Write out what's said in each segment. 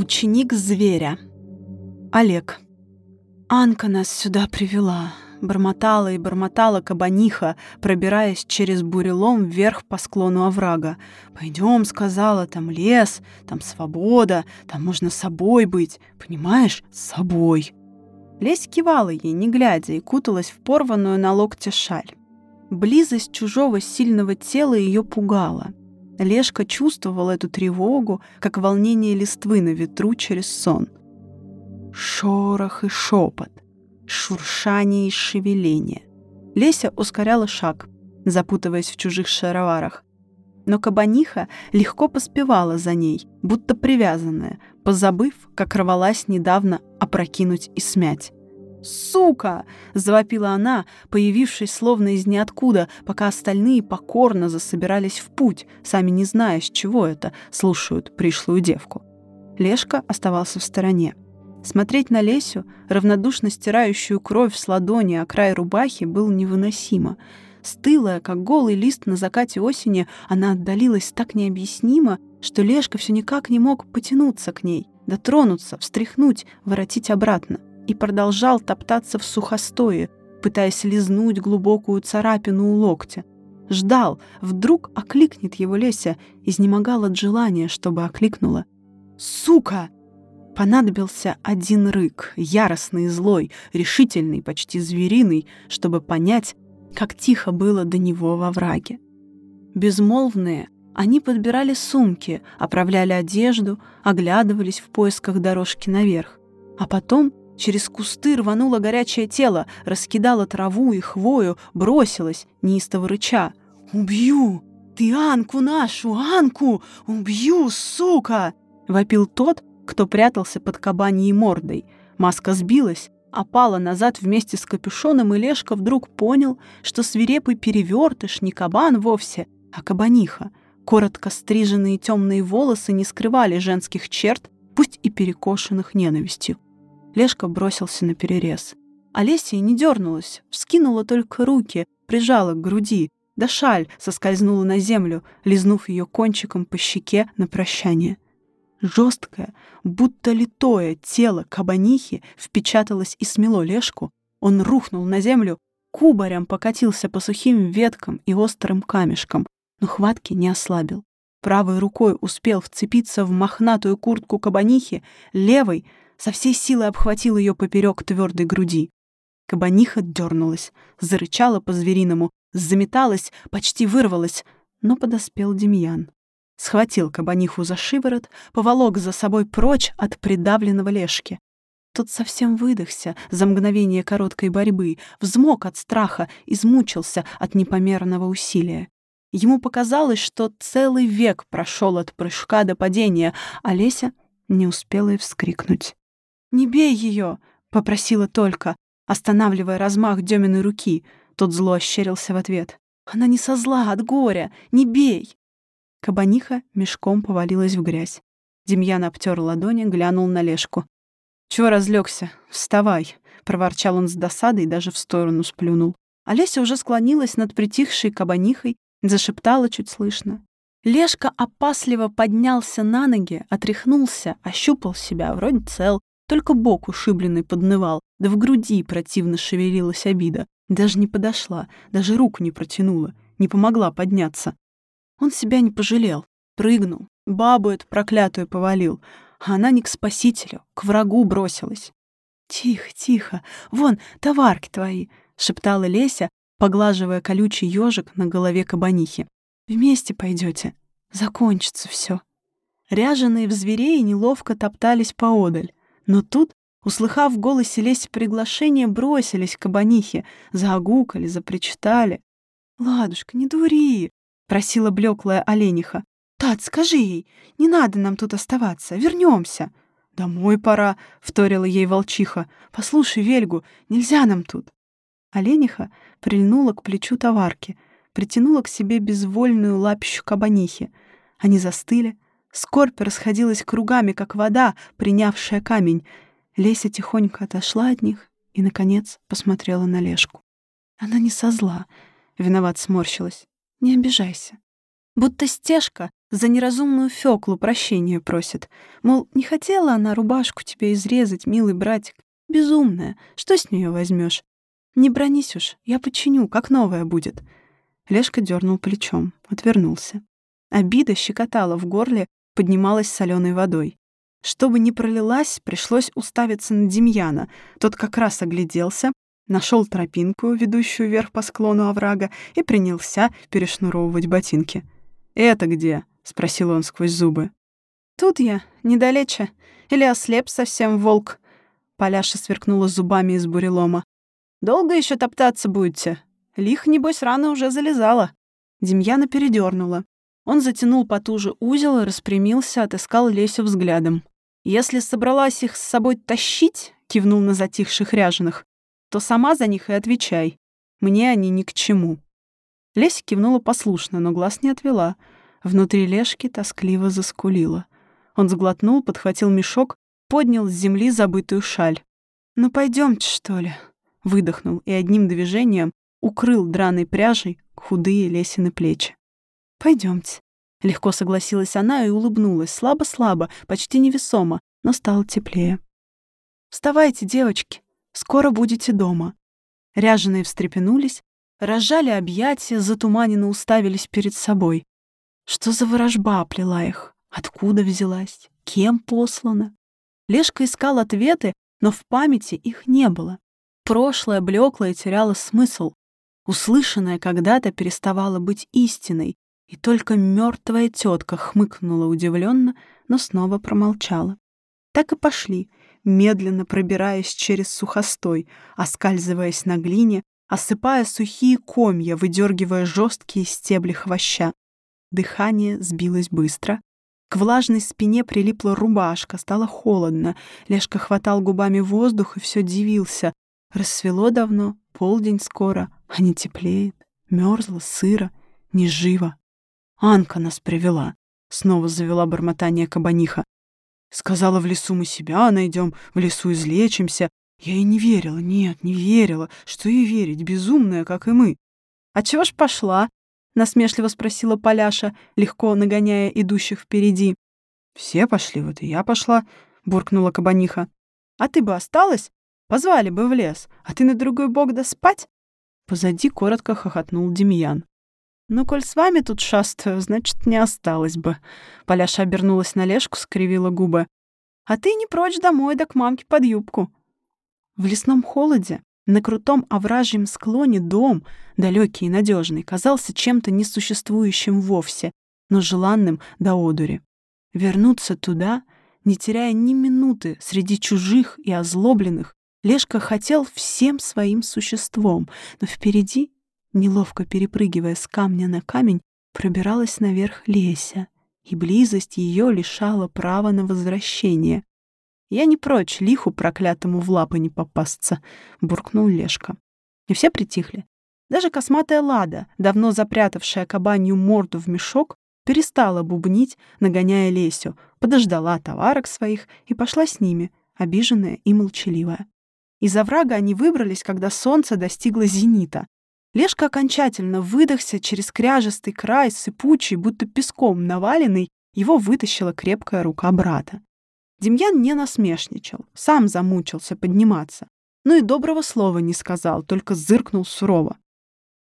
Ученик зверя. Олег. Анка нас сюда привела. Бормотала и бормотала кабаниха, пробираясь через бурелом вверх по склону оврага. «Пойдем», — сказала, — «там лес, там свобода, там можно собой быть. Понимаешь? Собой». Лесь кивала ей, не глядя, и куталась в порванную на локте шаль. Близость чужого сильного тела ее пугала. Лешка чувствовал эту тревогу, как волнение листвы на ветру через сон. Шорох и шепот, шуршание и шевеление. Леся ускоряла шаг, запутываясь в чужих шароварах. Но кабаниха легко поспевала за ней, будто привязанная, позабыв, как рвалась недавно опрокинуть и смять. «Сука!» — завопила она, появившись словно из ниоткуда, пока остальные покорно засобирались в путь, сами не зная, с чего это слушают пришлую девку. Лешка оставался в стороне. Смотреть на Лесю, равнодушно стирающую кровь с ладони о край рубахи, было невыносимо. Стылая, как голый лист на закате осени, она отдалилась так необъяснимо, что Лешка все никак не мог потянуться к ней, дотронуться, встряхнуть, воротить обратно и продолжал топтаться в сухостое, пытаясь лизнуть глубокую царапину у локтя. Ждал, вдруг окликнет его Леся, изнемогал от желания, чтобы окликнула. «Сука!» Понадобился один рык, яростный и злой, решительный, почти звериный, чтобы понять, как тихо было до него во враге. Безмолвные, они подбирали сумки, оправляли одежду, оглядывались в поисках дорожки наверх. А потом Через кусты рвануло горячее тело, раскидало траву и хвою, бросилось, неистово рыча. «Убью! Ты Анку нашу, Анку! Убью, сука!» — вопил тот, кто прятался под кабаньей мордой. Маска сбилась, опала назад вместе с капюшоном, и Лешка вдруг понял, что свирепый перевертыш не кабан вовсе, а кабаниха. Коротко стриженные темные волосы не скрывали женских черт, пусть и перекошенных ненавистью. Лешка бросился на перерез. Олеся не дернулась, вскинула только руки, прижала к груди, да шаль соскользнула на землю, лизнув ее кончиком по щеке на прощание. Жесткое, будто литое тело кабанихи впечаталось и смело Лешку. Он рухнул на землю, кубарем покатился по сухим веткам и острым камешкам, но хватки не ослабил. Правой рукой успел вцепиться в мохнатую куртку кабанихи, левой со всей силы обхватил ее поперек твердой груди. Кабаниха дернулась, зарычала по-звериному, заметалась, почти вырвалась, но подоспел Демьян. Схватил кабаниху за шиворот, поволок за собой прочь от придавленного лешки. Тот совсем выдохся за мгновение короткой борьбы, взмок от страха, измучился от непомерного усилия. Ему показалось, что целый век прошел от прыжка до падения, а Леся не успела и вскрикнуть. «Не бей ее!» — попросила только, останавливая размах Деминой руки. Тот зло ощерился в ответ. «Она не со зла, от горя! Не бей!» Кабаниха мешком повалилась в грязь. Демьян обтер ладони, глянул на Лешку. «Чего разлегся? Вставай!» — проворчал он с досадой и даже в сторону сплюнул. Олеся уже склонилась над притихшей кабанихой, зашептала чуть слышно. Лешка опасливо поднялся на ноги, отряхнулся, ощупал себя, вроде цел, только бок ушибленный поднывал, да в груди противно шевелилась обида. Даже не подошла, даже рук не протянула, не помогла подняться. Он себя не пожалел, прыгнул, бабу эту проклятую повалил, а она не к спасителю, к врагу бросилась. «Тихо, тихо, вон, товарки твои!» — шептала Леся, поглаживая колючий ежик на голове кабанихи. «Вместе пойдете, закончится все. Ряженые в зверей неловко топтались поодаль. Но тут, услыхав в голосе Леси приглашение, бросились к кабанихе, загукали, запричитали. «Ладушка, не дури!» — просила блеклая олениха. «Тат, скажи ей, не надо нам тут оставаться, вернемся. «Домой пора», — вторила ей волчиха. «Послушай, Вельгу, нельзя нам тут». Олениха прильнула к плечу товарки, притянула к себе безвольную лапищу кабанихи. Они застыли, Скорбь расходилась кругами, как вода, принявшая камень. Леся тихонько отошла от них и, наконец, посмотрела на Лешку. Она не со зла, виноват сморщилась. Не обижайся. Будто стежка За неразумную Фёклу прощения просит. Мол, не хотела она рубашку тебе изрезать, милый братик. Безумная. Что с нее возьмешь? Не бронись уж, я починю, как новая будет. Лешка дернул плечом, отвернулся. Обида щекотала в горле, поднималась соленой водой. Чтобы не пролилась, пришлось уставиться на Демьяна. Тот как раз огляделся, нашел тропинку, ведущую вверх по склону оврага, и принялся перешнуровывать ботинки. «Это где?» — спросил он сквозь зубы. «Тут я, недалече. Или ослеп совсем волк?» Поляша сверкнула зубами из бурелома. «Долго еще топтаться будете? Лих, небось, рано уже залезала». Демьяна передернула. Он затянул потуже узел и распрямился, отыскал Лесю взглядом. «Если собралась их с собой тащить», — кивнул на затихших ряженых, то сама за них и отвечай. Мне они ни к чему». Леся кивнула послушно, но глаз не отвела. Внутри Лешки тоскливо заскулила. Он сглотнул, подхватил мешок, поднял с земли забытую шаль. «Ну пойдемте, что ли?» Выдохнул и одним движением укрыл драной пряжей худые Лесины плечи. Пойдемте. Легко согласилась она и улыбнулась, слабо-слабо, почти невесомо, но стало теплее. «Вставайте, девочки!» Скоро будете дома». Ряженые встрепенулись, разжали объятия, затуманенно уставились перед собой. Что за ворожба оплела их? Откуда взялась? Кем послана? Лешка искал ответы, но в памяти их не было. Прошлое блекло и теряло смысл. Услышанное когда-то переставало быть истиной, и только мертвая тетка хмыкнула удивленно, но снова промолчала. Так и пошли, медленно пробираясь через сухостой, оскальзываясь на глине, осыпая сухие комья, выдергивая жесткие стебли хвоща. Дыхание сбилось быстро. К влажной спине прилипла рубашка, стало холодно. Лешка хватал губами воздух и все дивился. Рассвело давно, полдень скоро, а не теплеет. Мерзло, сыро, неживо. Анка нас привела. Снова завела бормотание кабаниха. Сказала, в лесу мы себя найдем, в лесу излечимся. Я и не верила, нет, не верила. Что и верить, безумная, как и мы. «А чего ж пошла?» — насмешливо спросила Поляша, легко нагоняя идущих впереди. «Все пошли, вот и я пошла», — буркнула кабаниха. «А ты бы осталась? Позвали бы в лес. А ты на другой бок да спать?» Позади коротко хохотнул Демьян. «Ну, коль с вами тут шастаю, значит, не осталось бы». Поляша обернулась на Лешку, скривила губы. «А ты не прочь домой, да к мамке под юбку». В лесном холоде, на крутом овражьем склоне дом, далекий и надежный, казался чем-то несуществующим вовсе, но желанным до одури. Вернуться туда, не теряя ни минуты среди чужих и озлобленных, Лешка хотел всем своим существом, но впереди неловко перепрыгивая с камня на камень, пробиралась наверх Леся, и близость ее лишала права на возвращение. «Я не прочь лиху проклятому в лапы не попасться», — буркнул Лешка. И все притихли. Даже косматая лада, давно запрятавшая кабанью морду в мешок, перестала бубнить, нагоняя Лесю, подождала товарок своих и пошла с ними, обиженная и молчаливая. Из оврага они выбрались, когда солнце достигло зенита, Лешка окончательно выдохся через кряжестый край, сыпучий, будто песком наваленный, его вытащила крепкая рука брата. Демьян не насмешничал, сам замучился подниматься. Ну и доброго слова не сказал, только зыркнул сурово.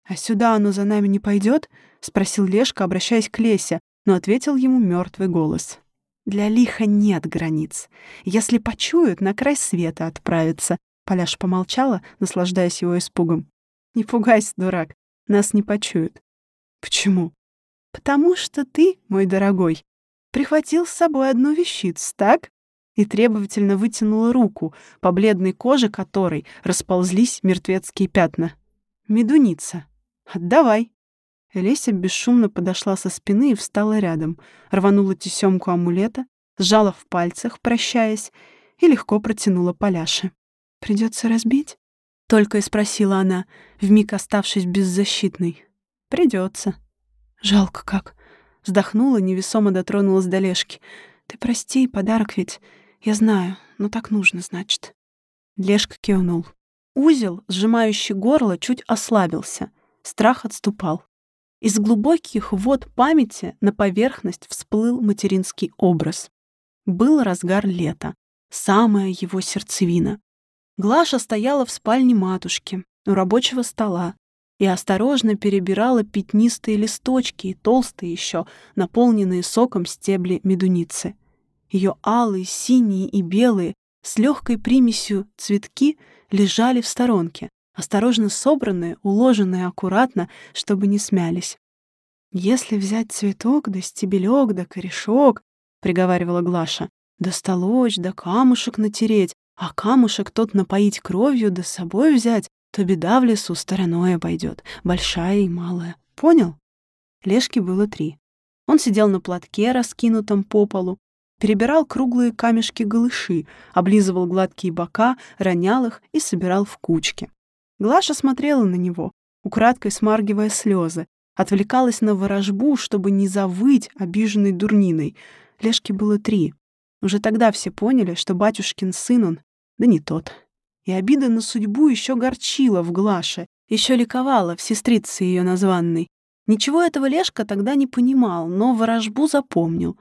«А сюда оно за нами не пойдет?» — спросил Лешка, обращаясь к Лесе, но ответил ему мертвый голос. «Для лиха нет границ. Если почуют, на край света отправится». Поляш помолчала, наслаждаясь его испугом. Не пугайся, дурак, нас не почуют. Почему? Потому что ты, мой дорогой, прихватил с собой одну вещицу, так? И требовательно вытянула руку, по бледной коже которой расползлись мертвецкие пятна. Медуница. Отдавай. Леся бесшумно подошла со спины и встала рядом, рванула тесемку амулета, сжала в пальцах, прощаясь, и легко протянула Поляше. «Придется разбить?» Только и спросила она, вмиг оставшись беззащитной. Придется. Жалко как. Вздохнула, невесомо дотронулась до Лешки. Ты прости, подарок ведь. Я знаю, но так нужно, значит. Лешка кивнул. Узел, сжимающий горло, чуть ослабился. Страх отступал. Из глубоких вод памяти на поверхность всплыл материнский образ. Был разгар лета, самая его сердцевина. Глаша стояла в спальне матушки, у рабочего стола, и осторожно перебирала пятнистые листочки и толстые еще, наполненные соком стебли медуницы. Ее алые, синие и белые, с легкой примесью цветки лежали в сторонке, осторожно собранные, уложенные аккуратно, чтобы не смялись. «Если взять цветок, да стебелек, да корешок», — приговаривала Глаша, «да столочь, да камушек натереть, а камушек тот напоить кровью, да с собой взять, то беда в лесу стороной обойдет, большая и малая. Понял?» Лешки было три. Он сидел на платке, раскинутом по полу, перебирал круглые камешки-голыши, облизывал гладкие бока, ронял их и собирал в кучки. Глаша смотрела на него, украдкой смаргивая слезы, отвлекалась на ворожбу, чтобы не завыть обиженной дурниной. Лешки было три. Уже тогда все поняли, что батюшкин сын он, да не тот. И обида на судьбу еще горчила в Глаше, еще ликовала в сестрице ее названной. Ничего этого Лешка тогда не понимал, но ворожбу запомнил.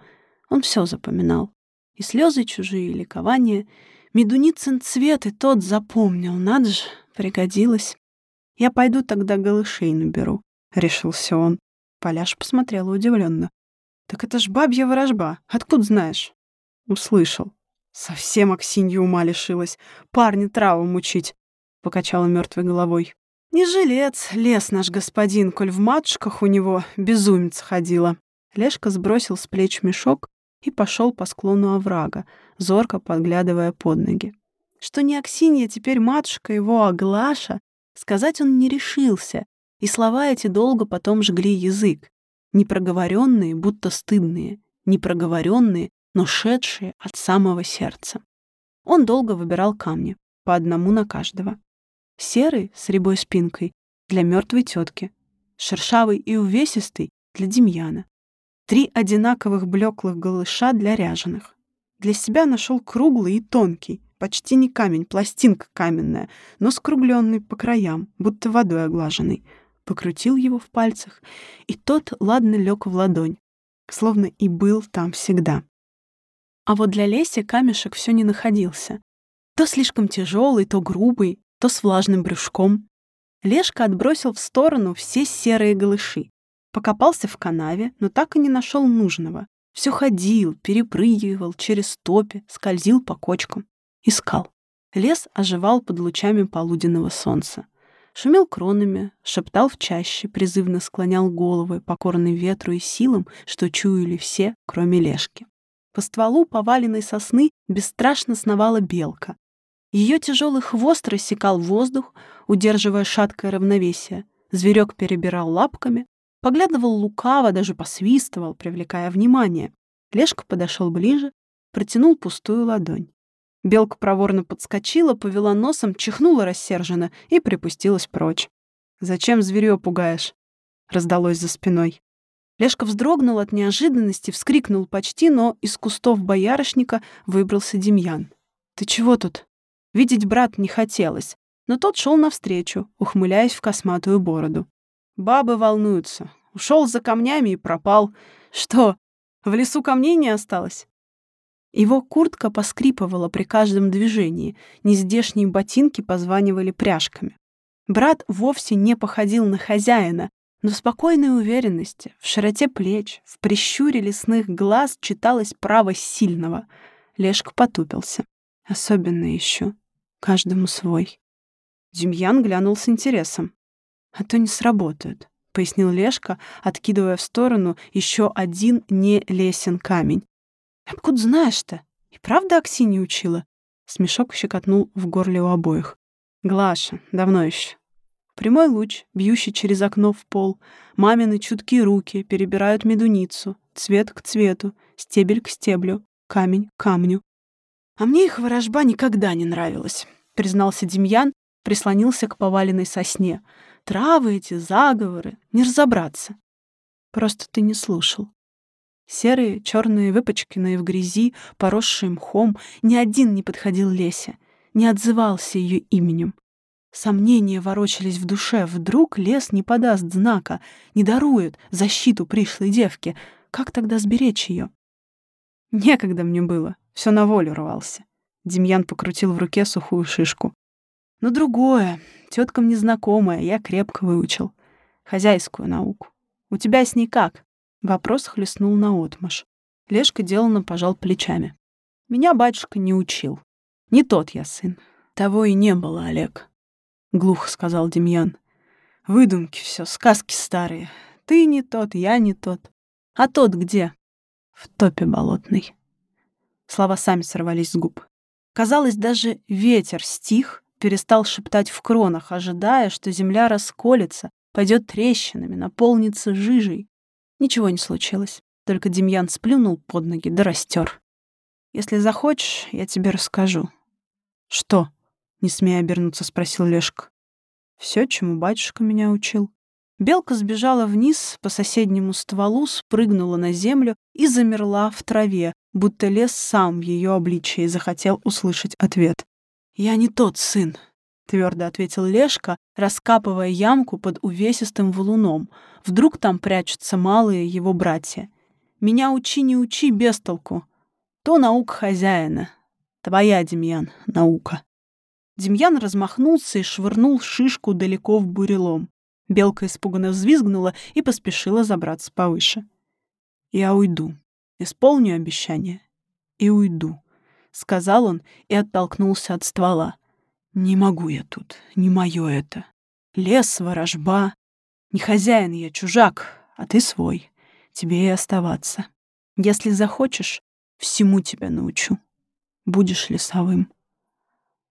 Он все запоминал. И слезы чужие, и ликование. Медуницын цвет и тот запомнил, надо же. Пригодилось. Я пойду тогда голышей наберу, — решился он. Поляш посмотрела удивленно. Так это ж бабья ворожба. Откуда знаешь? Услышал. Совсем Аксинья ума лишилась. Парня траву мучить, — покачала мертвой головой. Не жилец, лес наш господин, коль в матушках у него безумец ходила. Лешка сбросил с плеч мешок и пошел по склону оврага, зорко подглядывая под ноги. Что не Аксинья теперь матушка его, а Глаша, сказать он не решился, и слова эти долго потом жгли язык. Непроговоренные, будто стыдные, непроговоренные, но шедшие от самого сердца. Он долго выбирал камни, по одному на каждого. Серый с рябой спинкой для мертвой тетки, шершавый и увесистый для Демьяна. Три одинаковых блеклых голыша для ряженых. Для себя нашел круглый и тонкий, Почти не камень, пластинка каменная, но скругленный по краям, будто водой оглаженный. Покрутил его в пальцах, и тот ладно лег в ладонь, словно и был там всегда. А вот для Леси камешек все не находился. То слишком тяжелый, то грубый, то с влажным брюшком. Лешка отбросил в сторону все серые голыши. Покопался в канаве, но так и не нашел нужного. Все ходил, перепрыгивал через топи, скользил по кочкам. Искал. Лес оживал под лучами полуденного солнца. Шумел кронами, шептал в чаще, призывно склонял головы, покорный ветру и силам, что чуяли все, кроме Лешки. По стволу поваленной сосны бесстрашно сновала белка. Ее тяжелый хвост рассекал воздух, удерживая шаткое равновесие. Зверек перебирал лапками, поглядывал лукаво, даже посвистывал, привлекая внимание. Лешка подошел ближе, протянул пустую ладонь. Белка проворно подскочила, повела носом, чихнула рассерженно и припустилась прочь. «Зачем зверьё пугаешь?» — раздалось за спиной. Лешка вздрогнул от неожиданности, вскрикнул почти, но из кустов боярышника выбрался Демьян. «Ты чего тут?» Видеть брат не хотелось, но тот шел навстречу, ухмыляясь в косматую бороду. «Бабы волнуются. Ушел за камнями и пропал. Что, в лесу камней не осталось?» Его куртка поскрипывала при каждом движении, нездешние ботинки позванивали пряжками. Брат вовсе не походил на хозяина, но в спокойной уверенности, в широте плеч, в прищуре лесных глаз читалось право сильного. Лешка потупился. Особенно еще. Каждому свой. Демьян глянул с интересом. «А то не сработают», — пояснил Лешка, откидывая в сторону еще один не лесен камень. «Откуда знаешь-то? И правда Аксинья учила?» Смешок щекотнул в горле у обоих. «Глаша, давно еще». Прямой луч, бьющий через окно в пол, мамины чуткие руки перебирают медуницу, цвет к цвету, стебель к стеблю, камень к камню. «А мне их ворожба никогда не нравилась», — признался Демьян, прислонился к поваленной сосне. «Травы эти, заговоры, не разобраться». «Просто ты не слушал», Серые, черные, выпачканные в грязи, поросшие мхом, ни один не подходил Лесе, не отзывался ее именем. Сомнения ворочались в душе. Вдруг лес не подаст знака, не дарует защиту пришлой девке. Как тогда сберечь ее? Некогда мне было. Все на волю рвался. Демьян покрутил в руке сухую шишку. Но другое, теткам незнакомое, я крепко выучил. Хозяйскую науку. У тебя с ней как? Вопрос хлестнул наотмашь. Лешка деланно пожал плечами. Меня батюшка не учил. Не тот я сын. Того и не было, Олег. Глухо сказал Демьян. Выдумки все, сказки старые. Ты не тот, я не тот. А тот где? В топе болотной. Слова сами сорвались с губ. Казалось, даже ветер стих, перестал шептать в кронах, ожидая, что земля расколется, пойдет трещинами, наполнится жижей. Ничего не случилось. Только Демьян сплюнул под ноги да растер. «Если захочешь, я тебе расскажу». «Что?» — не смея обернуться, спросил Лешка. «Все, чему батюшка меня учил». Белка сбежала вниз по соседнему стволу, спрыгнула на землю и замерла в траве, будто лес сам в ее обличии захотел услышать ответ. «Я не тот сын», — твердо ответил Лешка, раскапывая ямку под увесистым валуном. Вдруг там прячутся малые его братья. «Меня учи, не учи, без толку. То наука хозяина. Твоя, Демьян, наука». Демьян размахнулся и швырнул шишку далеко в бурелом. Белка испуганно взвизгнула и поспешила забраться повыше. «Я уйду. Исполню обещание. И уйду», — сказал он и оттолкнулся от ствола. «Не могу я тут, не мое это. Лес, ворожба. Не хозяин я, чужак, а ты свой. Тебе и оставаться. Если захочешь, всему тебя научу. Будешь лесовым.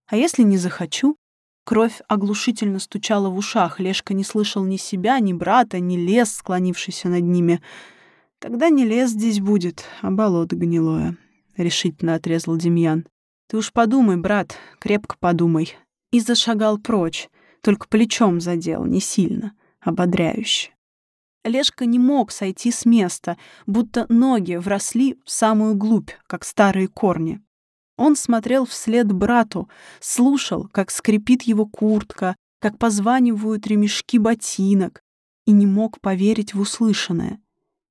А если не захочу, Кровь оглушительно стучала в ушах. Лешка не слышал ни себя, ни брата, ни лес, склонившийся над ними. «Тогда не лес здесь будет, а болото гнилое», — решительно отрезал Демьян. «Ты уж подумай, брат, крепко подумай». И зашагал прочь, только плечом задел, не сильно, ободряюще. Лешка не мог сойти с места, будто ноги вросли в самую глубь, как старые корни. Он смотрел вслед брату, слушал, как скрипит его куртка, как позванивают ремешки ботинок, и не мог поверить в услышанное.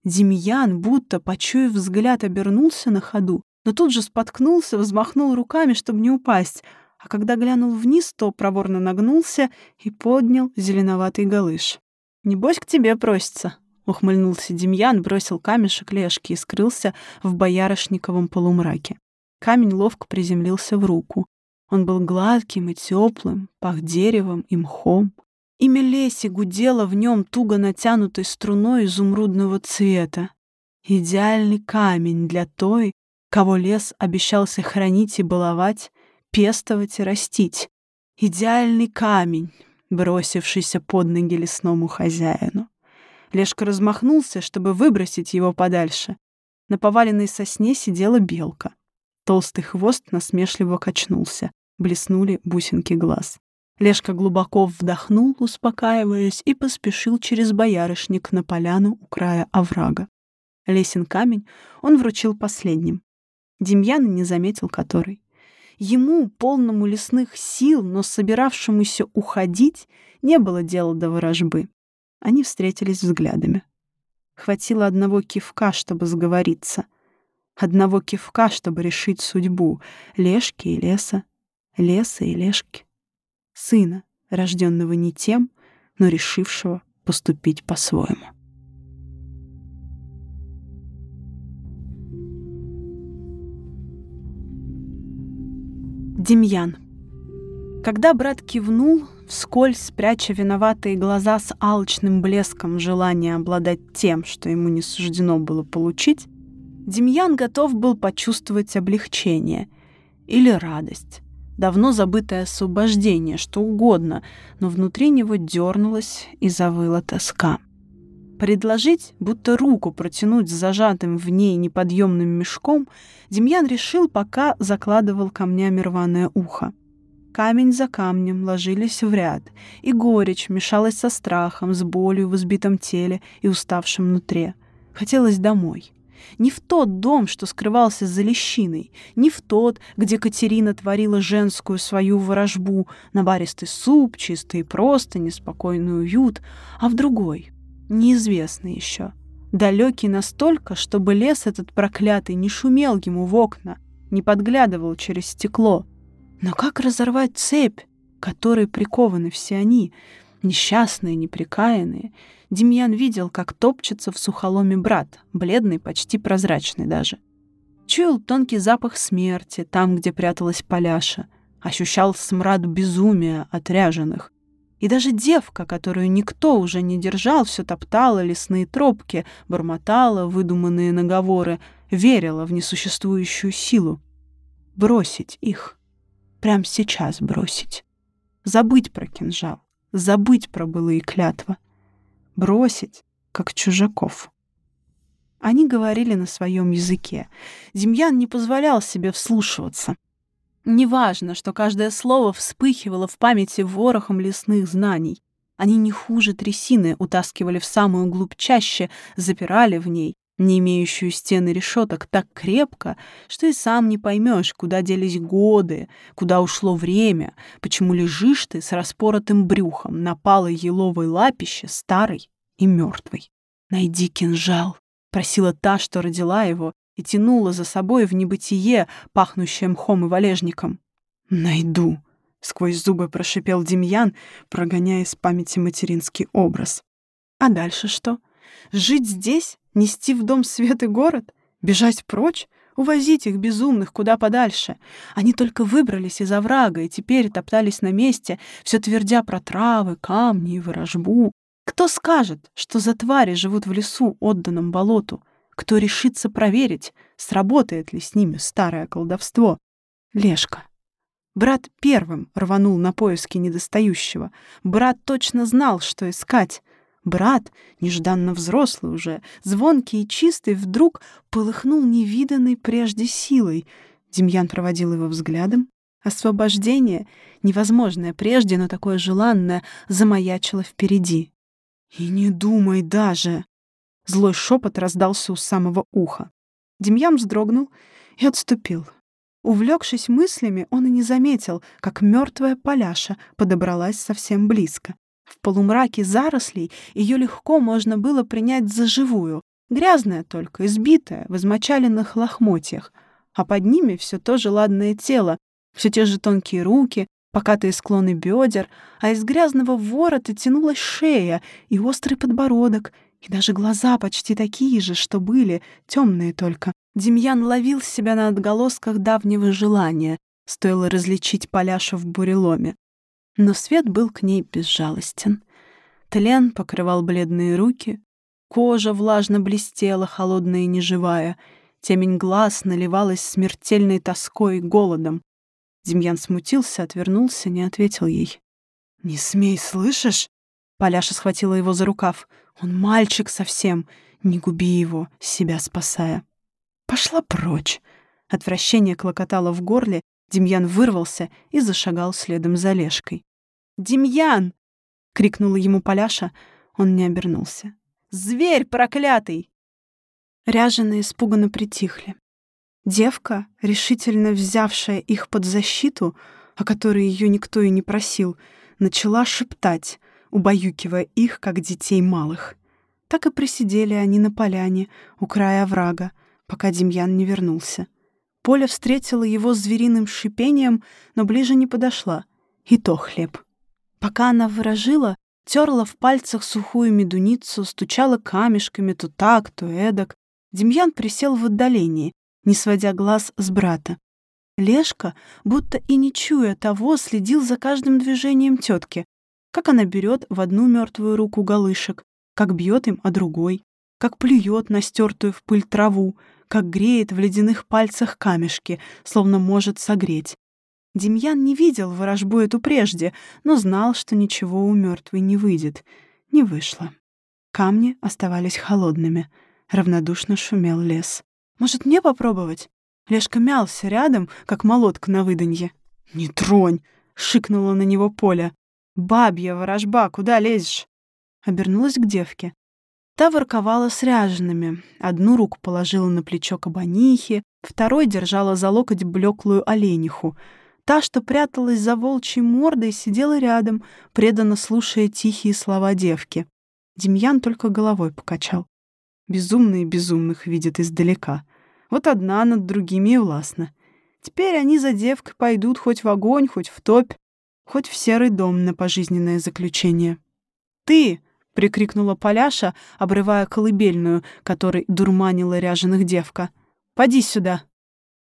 Демьян, будто, почуяв взгляд, обернулся на ходу, но тут же споткнулся, взмахнул руками, чтобы не упасть, а когда глянул вниз, то проворно нагнулся и поднял зеленоватый галыш. «Небось, к тебе просится», — ухмыльнулся Демьян, бросил камешек Лешки и скрылся в боярышниковом полумраке. Камень ловко приземлился в руку. Он был гладким и теплым, пах деревом и мхом. Имя Леси гудело в нем туго натянутой струной изумрудного цвета. Идеальный камень для той, кого лес обещался хранить и баловать, пестовать и растить. Идеальный камень, бросившийся под ноги лесному хозяину. Лешка размахнулся, чтобы выбросить его подальше. На поваленной сосне сидела белка. Толстый хвост насмешливо качнулся. Блеснули бусинки глаз. Лешка глубоко вдохнул, успокаиваясь, и поспешил через боярышник на поляну у края оврага. Лесен камень он вручил последним. Демьян не заметил который. Ему, полному лесных сил, но собиравшемуся уходить, не было дела до ворожбы. Они встретились взглядами. Хватило одного кивка, чтобы сговориться. Одного кивка, чтобы решить судьбу Лешки и леса, леса и Лешки. Сына, рожденного не тем, но решившего поступить по-своему. Демьян. Когда брат кивнул, вскользь пряча виноватые глаза с алчным блеском желания обладать тем, что ему не суждено было получить, Демьян готов был почувствовать облегчение или радость, давно забытое освобождение, что угодно, но внутри него дернулась и завыла тоска. Предложить, будто руку протянуть с зажатым в ней неподъемным мешком, Демьян решил, пока закладывал камнями рваное ухо. Камень за камнем ложились в ряд, и горечь мешалась со страхом, с болью в избитом теле и уставшем нутре. Хотелось домой Не в тот дом, что скрывался за лещиной, не в тот, где Катерина творила женскую свою ворожбу, набаристый суп, чистый просто, неспокойный уют, а в другой, неизвестный еще, далекий настолько, чтобы лес этот проклятый не шумел ему в окна, не подглядывал через стекло. Но как разорвать цепь, которой прикованы все они, несчастные, неприкаянные, Демьян видел, как топчется в сухоломе брат, бледный, почти прозрачный даже. Чуял тонкий запах смерти там, где пряталась Поляша, ощущал смрад безумия отряженных. И даже девка, которую никто уже не держал, все топтала лесные тропки, бормотала выдуманные наговоры, верила в несуществующую силу. Бросить их. Прямо сейчас бросить. Забыть про кинжал, забыть про былые клятва бросить, как чужаков. Они говорили на своем языке. Демьян не позволял себе вслушиваться. Неважно, что каждое слово вспыхивало в памяти ворохом лесных знаний. Они не хуже трясины утаскивали в самую глубь чаще, запирали в ней, не имеющую стены решеток, так крепко, что и сам не поймешь, куда делись годы, куда ушло время, почему лежишь ты с распоротым брюхом на палой еловой лапище, старой и мертвой. «Найди кинжал», — просила та, что родила его, и тянула за собой в небытие, пахнущее мхом и валежником. «Найду», — сквозь зубы прошипел Демьян, прогоняя из памяти материнский образ. «А дальше что? Жить здесь? Нести в дом свет и город? Бежать прочь? Увозить их безумных куда подальше. Они только выбрались из оврага и теперь топтались на месте, все твердя про травы, камни и ворожбу. Кто скажет, что за твари живут в лесу, отданном болоту? Кто решится проверить, сработает ли с ними старое колдовство? Лешка. Брат первым рванул на поиски недостающего. Брат точно знал, что искать. Брат, нежданно взрослый уже, звонкий и чистый, вдруг полыхнул невиданной прежде силой. Демьян проводил его взглядом. Освобождение, невозможное прежде, но такое желанное, замаячило впереди. «И не думай даже!» Злой шепот раздался у самого уха. Демьян вздрогнул и отступил. Увлекшись мыслями, он и не заметил, как мертвая поляша подобралась совсем близко. В полумраке зарослей ее легко можно было принять за живую, грязная только, избитая, в измочаленных лохмотьях, а под ними все то же ладное тело, все те же тонкие руки, покатые склоны бедер, а из грязного ворота тянулась шея и острый подбородок, и даже глаза почти такие же, что были, темные только. Демьян ловил себя на отголосках давнего желания, стоило различить Поляшу в буреломе. Но свет был к ней безжалостен. Тлен покрывал бледные руки, кожа влажно блестела, холодная и неживая, темень глаз наливалась смертельной тоской и голодом. Демьян смутился, отвернулся, не ответил ей. «Не смей, слышишь?» Поляша схватила его за рукав. «Он мальчик совсем. Не губи его, себя спасая». «Пошла прочь!» Отвращение клокотало в горле, Демьян вырвался и зашагал следом за Лешкой. «Демьян!» — крикнула ему Поляша. Он не обернулся. «Зверь проклятый!» Ряженые испуганно притихли. Девка, решительно взявшая их под защиту, о которой ее никто и не просил, начала шептать, убаюкивая их, как детей малых. Так и присидели они на поляне, у края оврага, пока Демьян не вернулся. Поля встретила его звериным шипением, но ближе не подошла. И то хлеб. Пока она выражила, терла в пальцах сухую медуницу, стучала камешками то так, то эдак. Демьян присел в отдалении, не сводя глаз с брата. Лешка, будто и не чуя того, следил за каждым движением тетки, как она берет в одну мертвую руку галышек, как бьет им о другой, как плюет на стертую в пыль траву, как греет в ледяных пальцах камешки, словно может согреть. Демьян не видел ворожбу эту прежде, но знал, что ничего у мертвой не выйдет. Не вышло. Камни оставались холодными. Равнодушно шумел лес. «Может, мне попробовать?» Лешка мялся рядом, как молотка на выданье. «Не тронь!» — шикнула на него Поля. «Бабья ворожба, куда лезешь?» Обернулась к девке. Та ворковала с ряжеными. Одну руку положила на плечо кабанихи, второй держала за локоть блеклую олениху. Та, что пряталась за волчьей мордой, сидела рядом, преданно слушая тихие слова девки. Демьян только головой покачал. Безумные безумных видят издалека. Вот одна над другими и властна. Теперь они за девкой пойдут хоть в огонь, хоть в топь, хоть в серый дом на пожизненное заключение. «Ты!» — прикрикнула Поляша, обрывая колыбельную, которой дурманила ряженых девка. «Поди сюда!»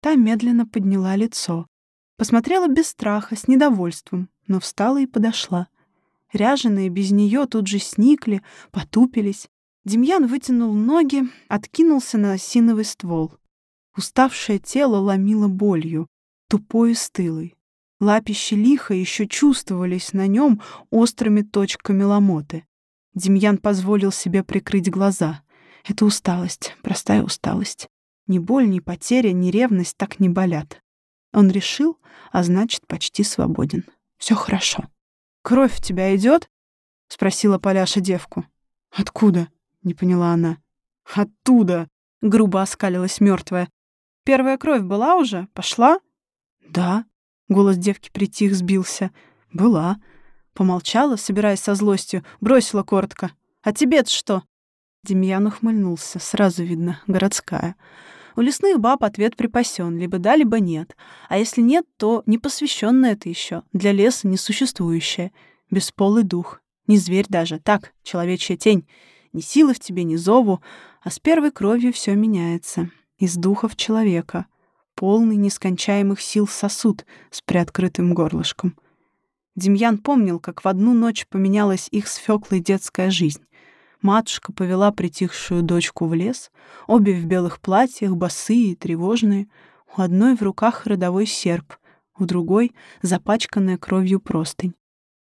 Та медленно подняла лицо. Посмотрела без страха, с недовольством, но встала и подошла. Ряженые без нее тут же сникли, потупились. Демьян вытянул ноги, откинулся на осиновый ствол. Уставшее тело ломило болью, тупой и стылой. Лапищи лиха еще чувствовались на нем острыми точками ломоты. Демьян позволил себе прикрыть глаза. Это усталость, простая усталость. Ни боль, ни потеря, ни ревность так не болят. Он решил, а значит, почти свободен. Все хорошо. «Кровь в тебя идет? спросила Поляша девку. «Откуда?» — не поняла она. «Оттуда!» — грубо оскалилась мертвая. «Первая кровь была уже? Пошла?» «Да». Голос девки притих, сбился. «Была». Помолчала, собираясь со злостью, бросила коротко. «А тебе-то что?» Демьян ухмыльнулся. Сразу видно, городская. У лесных баб ответ припасен, либо да, либо нет. А если нет, то непосвященное это еще, для леса несуществующее. Бесполый дух. Не зверь даже, так, человечья тень. Ни силы в тебе, ни зову. А с первой кровью все меняется. Из духа в человека. Полный нескончаемых сил сосуд с приоткрытым горлышком. Демьян помнил, как в одну ночь поменялась их с Фёклой детская жизнь. Матушка повела притихшую дочку в лес, обе в белых платьях, босые и тревожные. У одной в руках родовой серп, у другой — запачканная кровью простынь.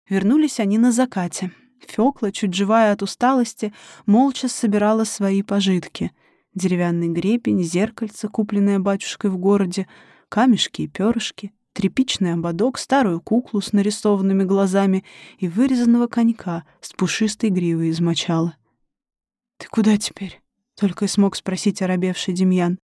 Вернулись они на закате. Фёкла, чуть живая от усталости, молча собирала свои пожитки. Деревянный гребень, зеркальце, купленное батюшкой в городе, камешки и перышки тряпичный ободок, старую куклу с нарисованными глазами и вырезанного конька с пушистой гривой из мочала. «Ты куда теперь?» — только и смог спросить оробевший Демьян.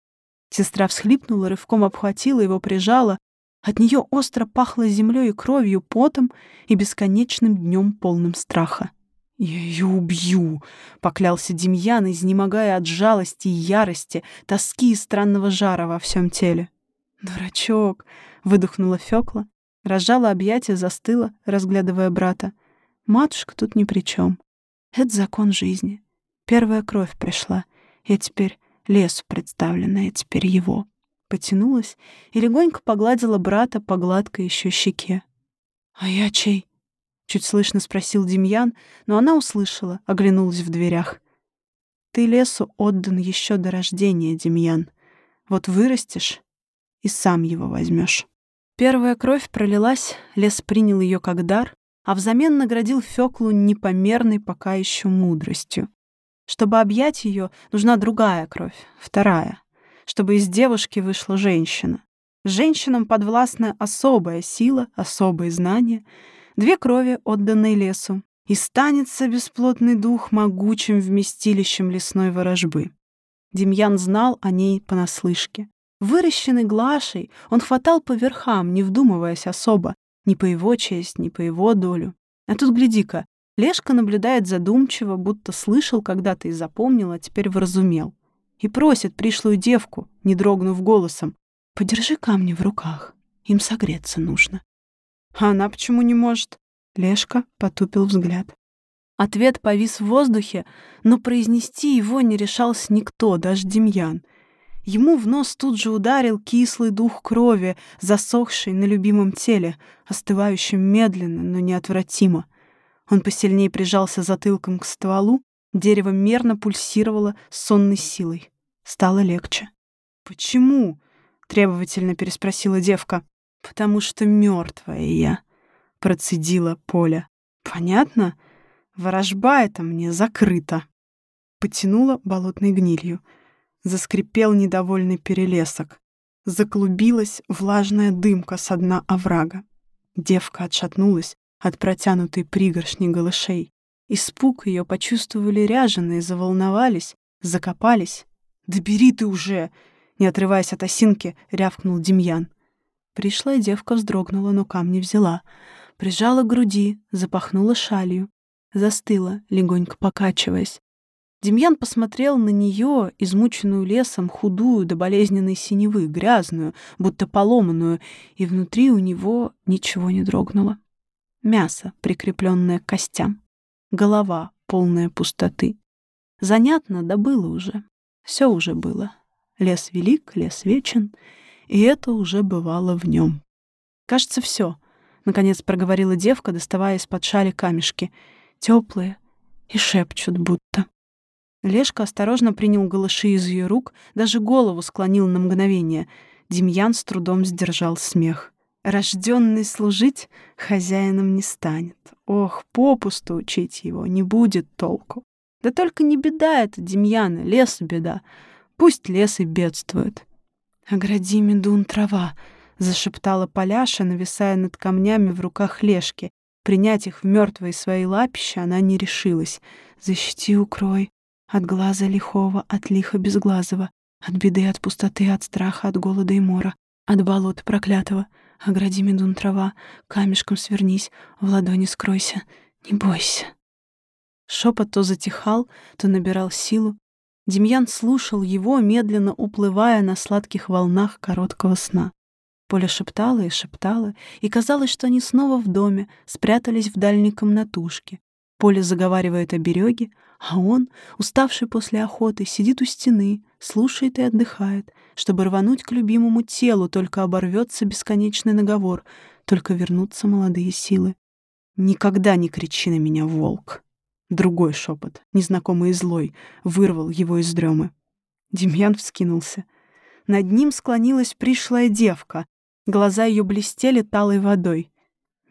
Сестра всхлипнула, рывком обхватила его, прижала. От нее остро пахло землей и кровью, потом и бесконечным днем полным страха. «Я ее убью!» — поклялся Демьян, изнемогая от жалости и ярости, тоски и странного жара во всем теле. «Дурачок!» Выдохнула Фёкла, разжала объятия, застыла, разглядывая брата. Матушка тут ни при чем. Это закон жизни. Первая кровь пришла. Я теперь лесу представлена, я теперь его. Потянулась и легонько погладила брата по гладкой еще щеке. «А я чей?» — чуть слышно спросил Демьян, но она услышала, оглянулась в дверях. «Ты лесу отдан еще до рождения, Демьян. Вот вырастешь и сам его возьмешь. Первая кровь пролилась, лес принял ее как дар, а взамен наградил Феклу непомерной пока еще мудростью. Чтобы объять ее, нужна другая кровь, вторая. Чтобы из девушки вышла женщина. Женщинам подвластна особая сила, особые знания, две крови, отданные лесу, и станется бесплотный дух могучим вместилищем лесной ворожбы. Демьян знал о ней понаслышке. Выращенный Глашей, он хватал по верхам, не вдумываясь особо, ни по его честь, ни по его долю. А тут, гляди-ка, Лешка наблюдает задумчиво, будто слышал когда-то и запомнил, а теперь вразумел. И просит пришлую девку, не дрогнув голосом, «Подержи камни в руках, им согреться нужно». А она почему не может? Лешка потупил взгляд. Ответ повис в воздухе, но произнести его не решался никто, даже Демьян — Ему в нос тут же ударил кислый дух крови, засохший на любимом теле, остывающим медленно, но неотвратимо. Он посильнее прижался затылком к стволу, дерево мерно пульсировало сонной силой. Стало легче. «Почему?» — требовательно переспросила девка. «Потому что мертвая я», — процедила Поля. «Понятно? Ворожба эта мне закрыта». Потянула болотной гнилью — Заскрипел недовольный перелесок. Заклубилась влажная дымка со дна оврага. Девка отшатнулась от протянутой пригоршни голышей. Испуг ее почувствовали ряженые, заволновались, закопались. «Да бери ты уже!» Не отрываясь от осинки, рявкнул Демьян. Пришлая девка вздрогнула, но камни взяла. Прижала к груди, запахнула шалью. Застыла, легонько покачиваясь. Демьян посмотрел на нее, измученную лесом, худую до болезненной синевы, грязную, будто поломанную, и внутри у него ничего не дрогнуло. Мясо, прикрепленное к костям. Голова, полная пустоты. Занятно, да было уже. Все уже было. Лес велик, лес вечен, и это уже бывало в нем. «Кажется, все», — наконец проговорила девка, доставая из-под шали камешки. Теплые и шепчут будто. Лешка осторожно принял голыши из ее рук, даже голову склонил на мгновение. Демьян с трудом сдержал смех. Рожденный служить хозяином не станет. Ох, попусту учить его, не будет толку. Да только не беда это, Демьяна, лес беда. Пусть лес и бедствует. «Огради, медун, трава!» — зашептала Поляша, нависая над камнями в руках Лешки. Принять их в мертвые свои лапища она не решилась. «Защити, укрой!» От глаза лихого, от лиха безглазого, от беды, от пустоты, от страха, от голода и мора, от болота проклятого. Огради, медун, трава, камешком свернись, в ладони скройся, не бойся. Шепот то затихал, то набирал силу. Демьян слушал его, медленно уплывая на сладких волнах короткого сна. Поля шептала и шептала, и казалось, что они снова в доме, спрятались в дальней комнатушке. Поля заговаривает о береге, а он, уставший после охоты, сидит у стены, слушает и отдыхает, чтобы рвануть к любимому телу, только оборвется бесконечный наговор, только вернутся молодые силы. «Никогда не кричи на меня, волк!» Другой шепот, незнакомый и злой, вырвал его из дремы. Демьян вскинулся. Над ним склонилась пришлая девка. Глаза ее блестели талой водой.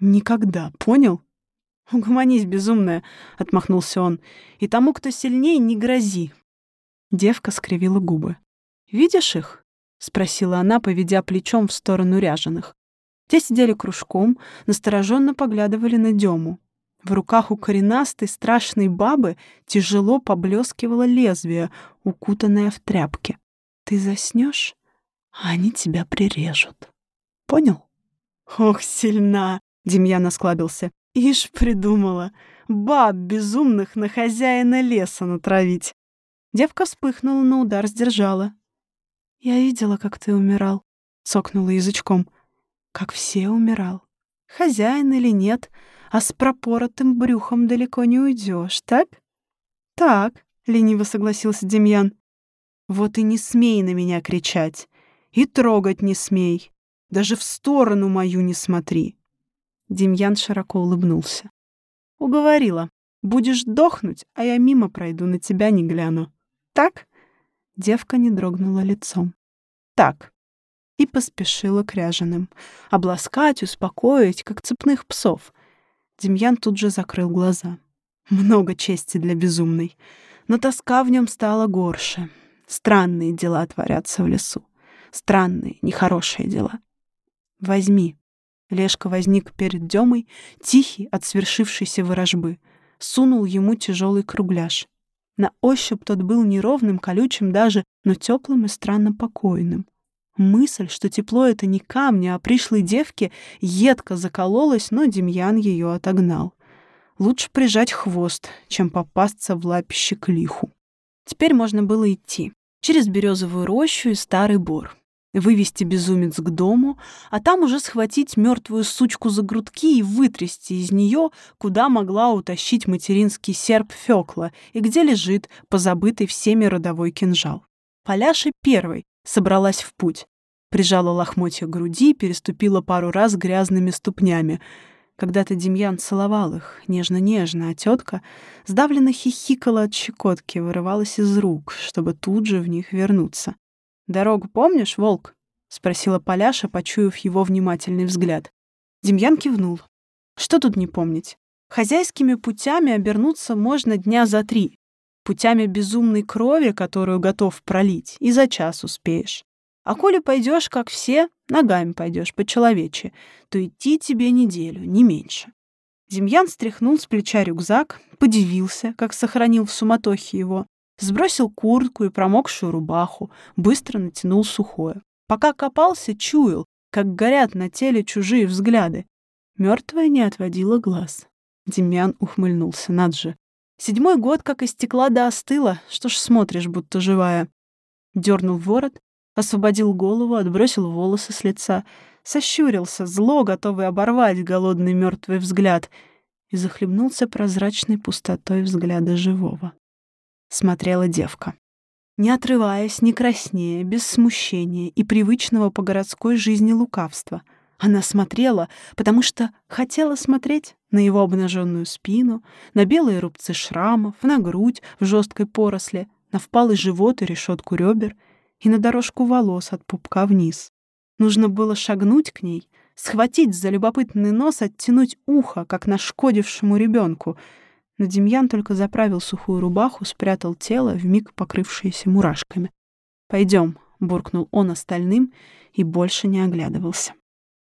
«Никогда, понял?» «Угомонись, безумная», — отмахнулся он. «И тому, кто сильнее, не грози». Девка скривила губы. «Видишь их?» — спросила она, поведя плечом в сторону ряженых. Те сидели кружком, настороженно поглядывали на Дему. В руках у коренастой страшной бабы тяжело поблескивало лезвие, укутанное в тряпки. «Ты заснешь, а они тебя прирежут. Понял?» «Ох, сильна!» — Демьян осклабился. Ишь придумала. Баб безумных на хозяина леса натравить. Девка вспыхнула, но удар сдержала. «Я видела, как ты умирал», — цокнула язычком. «Как все умирал. Хозяин или нет, а с пропоротым брюхом далеко не уйдешь, так?» «Так», — лениво согласился Демьян. «Вот и не смей на меня кричать. И трогать не смей. Даже в сторону мою не смотри. Демьян широко улыбнулся. «Уговорила. Будешь дохнуть, а я мимо пройду, на тебя не гляну. Так?» Девка не дрогнула лицом. «Так». И поспешила к ряженым. Обласкать, успокоить, как цепных псов. Демьян тут же закрыл глаза. Много чести для безумной. Но тоска в нем стала горше. Странные дела творятся в лесу. Странные, нехорошие дела. Возьми. Лешка возник перед Демой, тихий от свершившейся ворожбы. Сунул ему тяжелый кругляш. На ощупь тот был неровным, колючим даже, но теплым и странно покойным. Мысль, что тепло — это не камни, а пришлой девки, едко закололась, но Демьян ее отогнал. Лучше прижать хвост, чем попасться в лапище к лиху. Теперь можно было идти. Через березовую рощу и старый бор вывести безумец к дому, а там уже схватить мертвую сучку за грудки и вытрясти из нее, куда могла утащить материнский серп Фёкла и где лежит позабытый всеми родовой кинжал. Поляша первой собралась в путь. Прижала лохмотья груди, переступила пару раз грязными ступнями. Когда-то Демьян целовал их, нежно-нежно, а тетка сдавленно хихикала от щекотки, вырывалась из рук, чтобы тут же в них вернуться. «Дорогу помнишь, волк?» — спросила Поляша, почуяв его внимательный взгляд. Демьян кивнул. «Что тут не помнить? Хозяйскими путями обернуться можно дня за три. Путями безумной крови, которую готов пролить, и за час успеешь. А коли пойдешь, как все, ногами пойдешь по-человече, то идти тебе неделю, не меньше. Демьян стряхнул с плеча рюкзак, подивился, как сохранил в суматохе его, сбросил куртку и промокшую рубаху, быстро натянул сухое. Пока копался, чуял, как горят на теле чужие взгляды. Мертвая не отводила глаз. Демьян ухмыльнулся, над же. Седьмой год как истекла да остыла, что ж смотришь, будто живая. Дернул ворот, освободил голову, отбросил волосы с лица, сощурился, зло, готовый оборвать голодный мертвый взгляд, и захлебнулся прозрачной пустотой взгляда живого. Смотрела девка. Не отрываясь, не краснея, без смущения и привычного по городской жизни лукавства. Она смотрела, потому что хотела смотреть на его обнаженную спину, на белые рубцы шрамов, на грудь в жесткой поросле, на впалый живот и решетку ребер — и на дорожку волос от пупка вниз. Нужно было шагнуть к ней, схватить за любопытный нос, оттянуть ухо, как нашкодившему ребенку. Но Демьян только заправил сухую рубаху, спрятал тело, вмиг покрывшееся мурашками. «Пойдем», — буркнул он остальным и больше не оглядывался.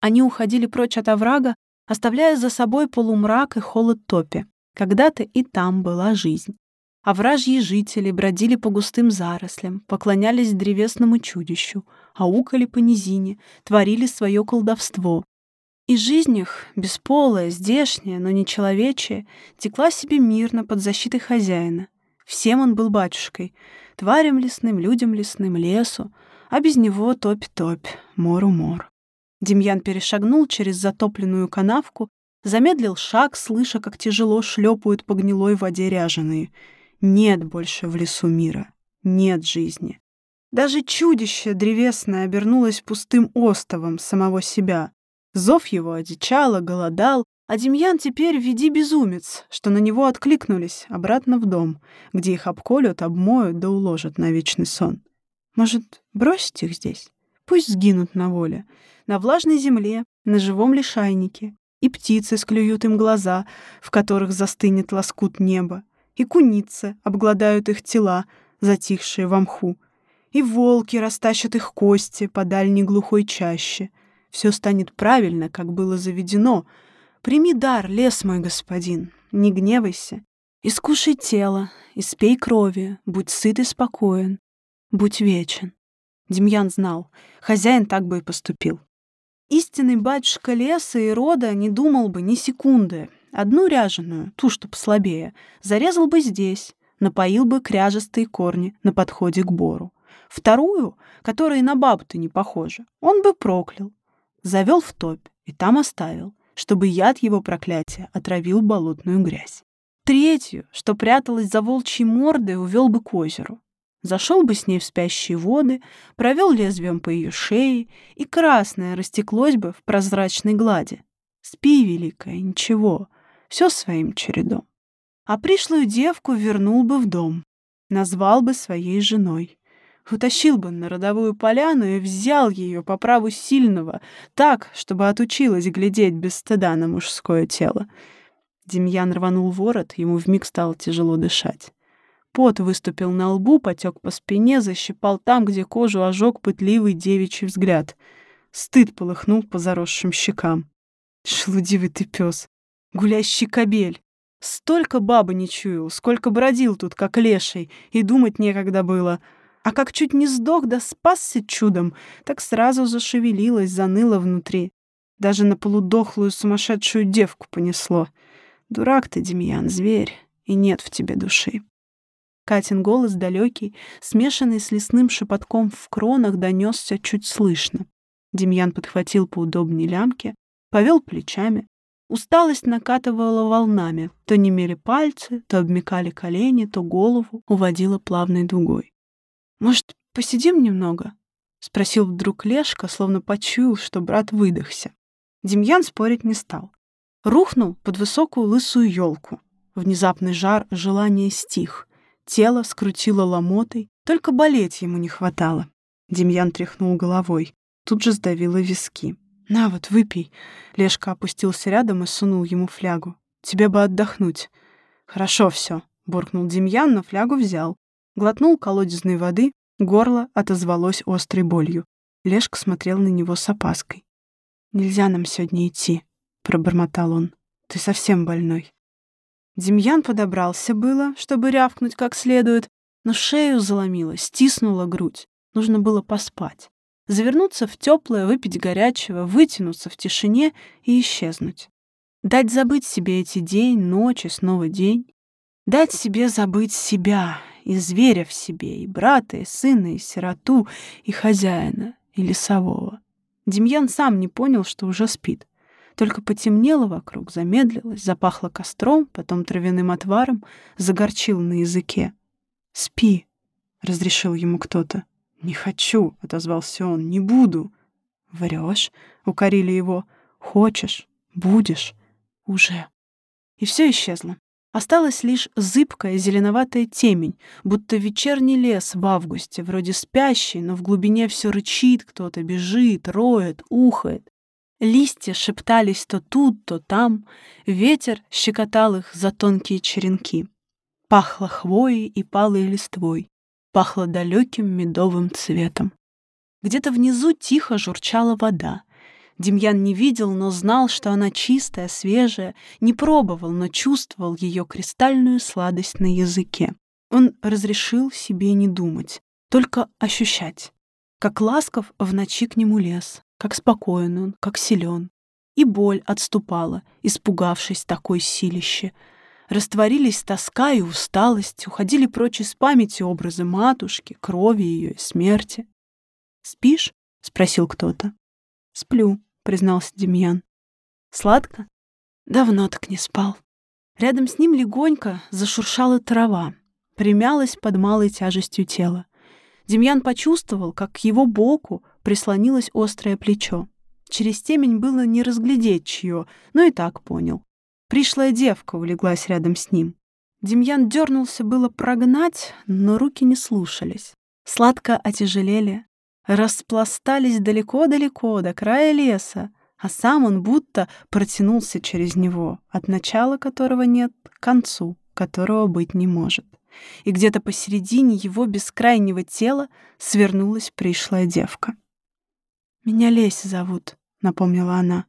Они уходили прочь от оврага, оставляя за собой полумрак и холод топи. Когда-то и там была жизнь а жители бродили по густым зарослям, поклонялись древесному чудищу, аукали по низине, творили свое колдовство. И жизнь их, бесполая, здешняя, но не человечья, текла себе мирно под защитой хозяина. Всем он был батюшкой, тварям лесным, людям лесным, лесу, а без него топь-топь, мору-мор. Демьян перешагнул через затопленную канавку, замедлил шаг, слыша, как тяжело шлепают по гнилой воде ряженые — нет больше в лесу мира. Нет жизни. Даже чудище древесное обернулось пустым остовом самого себя. Зов его одичало, голодал, а Демьян теперь веди безумец, что на него откликнулись обратно в дом, где их обколют, обмоют да уложат на вечный сон. Может, бросить их здесь? Пусть сгинут на воле, на влажной земле, на живом лишайнике, и птицы склюют им глаза, в которых застынет лоскут неба, и куницы обгладают их тела, затихшие в мху, и волки растащат их кости по дальней глухой чаще. Все станет правильно, как было заведено. Прими дар, лес мой господин, не гневайся. Искушай тело, испей крови, будь сыт и спокоен, будь вечен. Демьян знал, хозяин так бы и поступил. Истинный батюшка леса и рода не думал бы ни секунды, Одну ряженую, ту, что послабее, зарезал бы здесь, напоил бы кряжестые корни на подходе к бору. Вторую, которая на бабу-то не похожа, он бы проклял. Завел в топь и там оставил, чтобы яд его проклятия отравил болотную грязь. Третью, что пряталась за волчьей мордой, увел бы к озеру. Зашел бы с ней в спящие воды, провел лезвием по ее шее, и красное растеклось бы в прозрачной глади. Спи, великая, ничего, все своим чередом. А пришлую девку вернул бы в дом, назвал бы своей женой. Утащил бы на родовую поляну и взял ее по праву сильного, так, чтобы отучилась глядеть без стыда на мужское тело. Демьян рванул ворот, ему вмиг стало тяжело дышать. Пот выступил на лбу, потек по спине, защипал там, где кожу ожег пытливый девичий взгляд. Стыд полыхнул по заросшим щекам. Шлудивый ты пес гулящий кобель. Столько бабы не чуял, сколько бродил тут, как леший, и думать некогда было. А как чуть не сдох да спасся чудом, так сразу зашевелилась, заныла внутри. Даже на полудохлую сумасшедшую девку понесло. Дурак ты, Демьян, зверь, и нет в тебе души. Катин голос далекий, смешанный с лесным шепотком в кронах, донесся чуть слышно. Демьян подхватил поудобнее лямки, повел плечами, Усталость накатывала волнами. То немели пальцы, то обмекали колени, то голову уводила плавной дугой. «Может, посидим немного?» — спросил вдруг Лешка, словно почуял, что брат выдохся. Демьян спорить не стал. Рухнул под высокую лысую елку. Внезапный жар желания стих. Тело скрутило ломотой, только болеть ему не хватало. Демьян тряхнул головой. Тут же сдавило виски. «На вот, выпей». Лешка опустился рядом и сунул ему флягу. «Тебе бы отдохнуть». «Хорошо все», — буркнул Демьян, но флягу взял. Глотнул колодезной воды, горло отозвалось острой болью. Лешка смотрел на него с опаской. «Нельзя нам сегодня идти», — пробормотал он. Ты совсем больной. Демьян подобрался было, чтобы рявкнуть как следует, но шею заломило, стиснула грудь. Нужно было поспать. Завернуться в теплое, выпить горячего, вытянуться в тишине и исчезнуть. Дать забыть себе эти день, ночь и снова день. Дать себе забыть себя, и зверя в себе, и брата, и сына, и сироту, и хозяина, и лесового. Демьян сам не понял, что уже спит. Только потемнело вокруг, замедлилось, запахло костром, потом травяным отваром, загорчил на языке. «Спи», — разрешил ему кто-то. «Не хочу», — отозвался он, — «не буду». «Врешь?» — укорили его. «Хочешь? Будешь? Уже». И все исчезло. Осталась лишь зыбкая зеленоватая темень, будто вечерний лес в августе, вроде спящий, но в глубине все рычит кто-то, бежит, роет, ухает. Листья шептались то тут, то там, ветер щекотал их за тонкие черенки. Пахло хвоей и палой листвой, пахло далеким медовым цветом. Где-то внизу тихо журчала вода. Демьян не видел, но знал, что она чистая, свежая, не пробовал, но чувствовал ее кристальную сладость на языке. Он разрешил себе не думать, только ощущать, как ласков в ночи к нему лес, как спокоен он, как силен. И боль отступала, испугавшись такой силище. Растворились тоска и усталость, уходили прочь из памяти образы матушки, крови ее и смерти. «Спишь?» — спросил кто-то. «Сплю», — признался Демьян. «Сладко?» Давно так не спал. Рядом с ним легонько зашуршала трава, примялась под малой тяжестью тела. Демьян почувствовал, как к его боку прислонилось острое плечо. Через темень было не разглядеть чье, но и так понял. Пришлая девка улеглась рядом с ним. Демьян дернулся было прогнать, но руки не слушались. Сладко отяжелели, распластались далеко-далеко до края леса, а сам он будто протянулся через него, от начала которого нет к концу, которого быть не может. И где-то посередине его бескрайнего тела свернулась пришлая девка. «Меня Леся зовут», — напомнила она.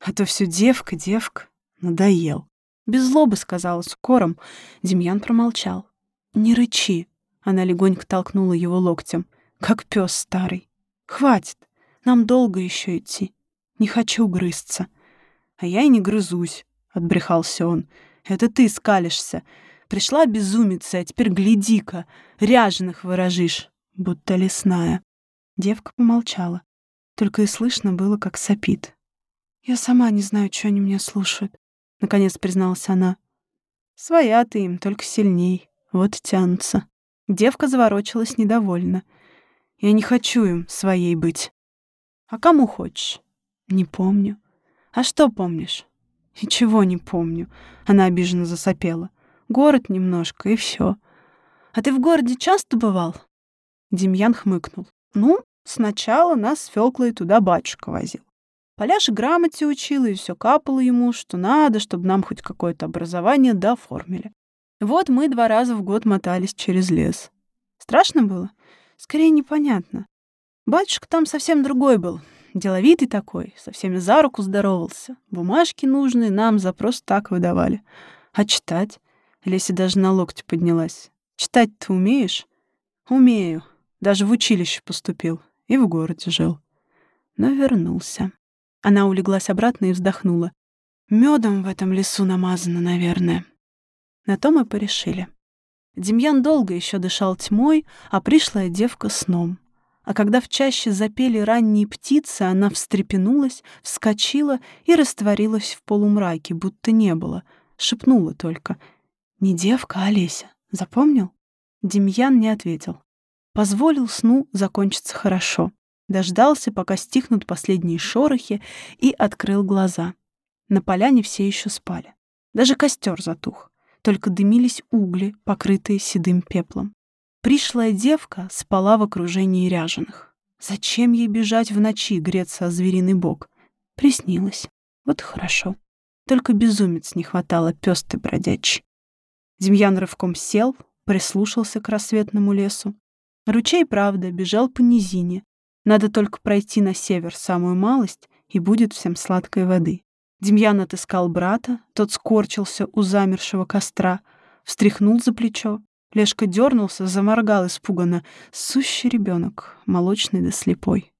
«А то все девка, девка. Надоел». Без злобы сказала укором. Демьян промолчал. «Не рычи», — она легонько толкнула его локтем, как пес старый. «Хватит, нам долго еще идти. Не хочу грызться». «А я и не грызусь», — отбрехался он. «Это ты скалишься. Пришла безумица, а теперь гляди-ка, ряженых выражишь, будто лесная». Девка помолчала. Только и слышно было, как сопит. «Я сама не знаю, что они меня слушают», — наконец призналась она. «Своя ты им, только сильней. Вот и тянутся». Девка заворочилась недовольно. «Я не хочу им своей быть». «А кому хочешь?» «Не помню». «А что помнишь?» «Ничего не помню», — она обиженно засопела. «Город немножко, и все. «А ты в городе часто бывал?» Демьян хмыкнул. «Ну, Сначала нас с Фёклой туда батюшка возил. Поляша грамоте учил, и все капало ему, что надо, чтобы нам хоть какое-то образование дооформили. Вот мы два раза в год мотались через лес. Страшно было? Скорее, непонятно. Батюшка там совсем другой был. Деловитый такой, со всеми за руку здоровался. Бумажки нужные нам за просто так выдавали. А читать? Леся даже на локте поднялась. Читать ты умеешь? Умею. Даже в училище поступил и в городе жил. Но вернулся. Она улеглась обратно и вздохнула. Медом в этом лесу намазано, наверное. На то мы порешили. Демьян долго еще дышал тьмой, а пришлая девка сном. А когда в чаще запели ранние птицы, она встрепенулась, вскочила и растворилась в полумраке, будто не было. Шепнула только. «Не девка, а Олеся. Запомнил?» Демьян не ответил. Позволил сну закончиться хорошо. Дождался, пока стихнут последние шорохи, и открыл глаза. На поляне все еще спали. Даже костер затух. Только дымились угли, покрытые седым пеплом. Пришлая девка спала в окружении ряженых. Зачем ей бежать в ночи, греться о звериный бок? Приснилось. Вот хорошо. Только безумец не хватало пёсты бродячий. Демьян рывком сел, прислушался к рассветному лесу. Ручей, правда, бежал по низине. Надо только пройти на север самую малость, и будет всем сладкой воды. Демьян отыскал брата, тот скорчился у замершего костра, встряхнул за плечо. Лешка дернулся, заморгал испуганно. Сущий ребенок, молочный да слепой.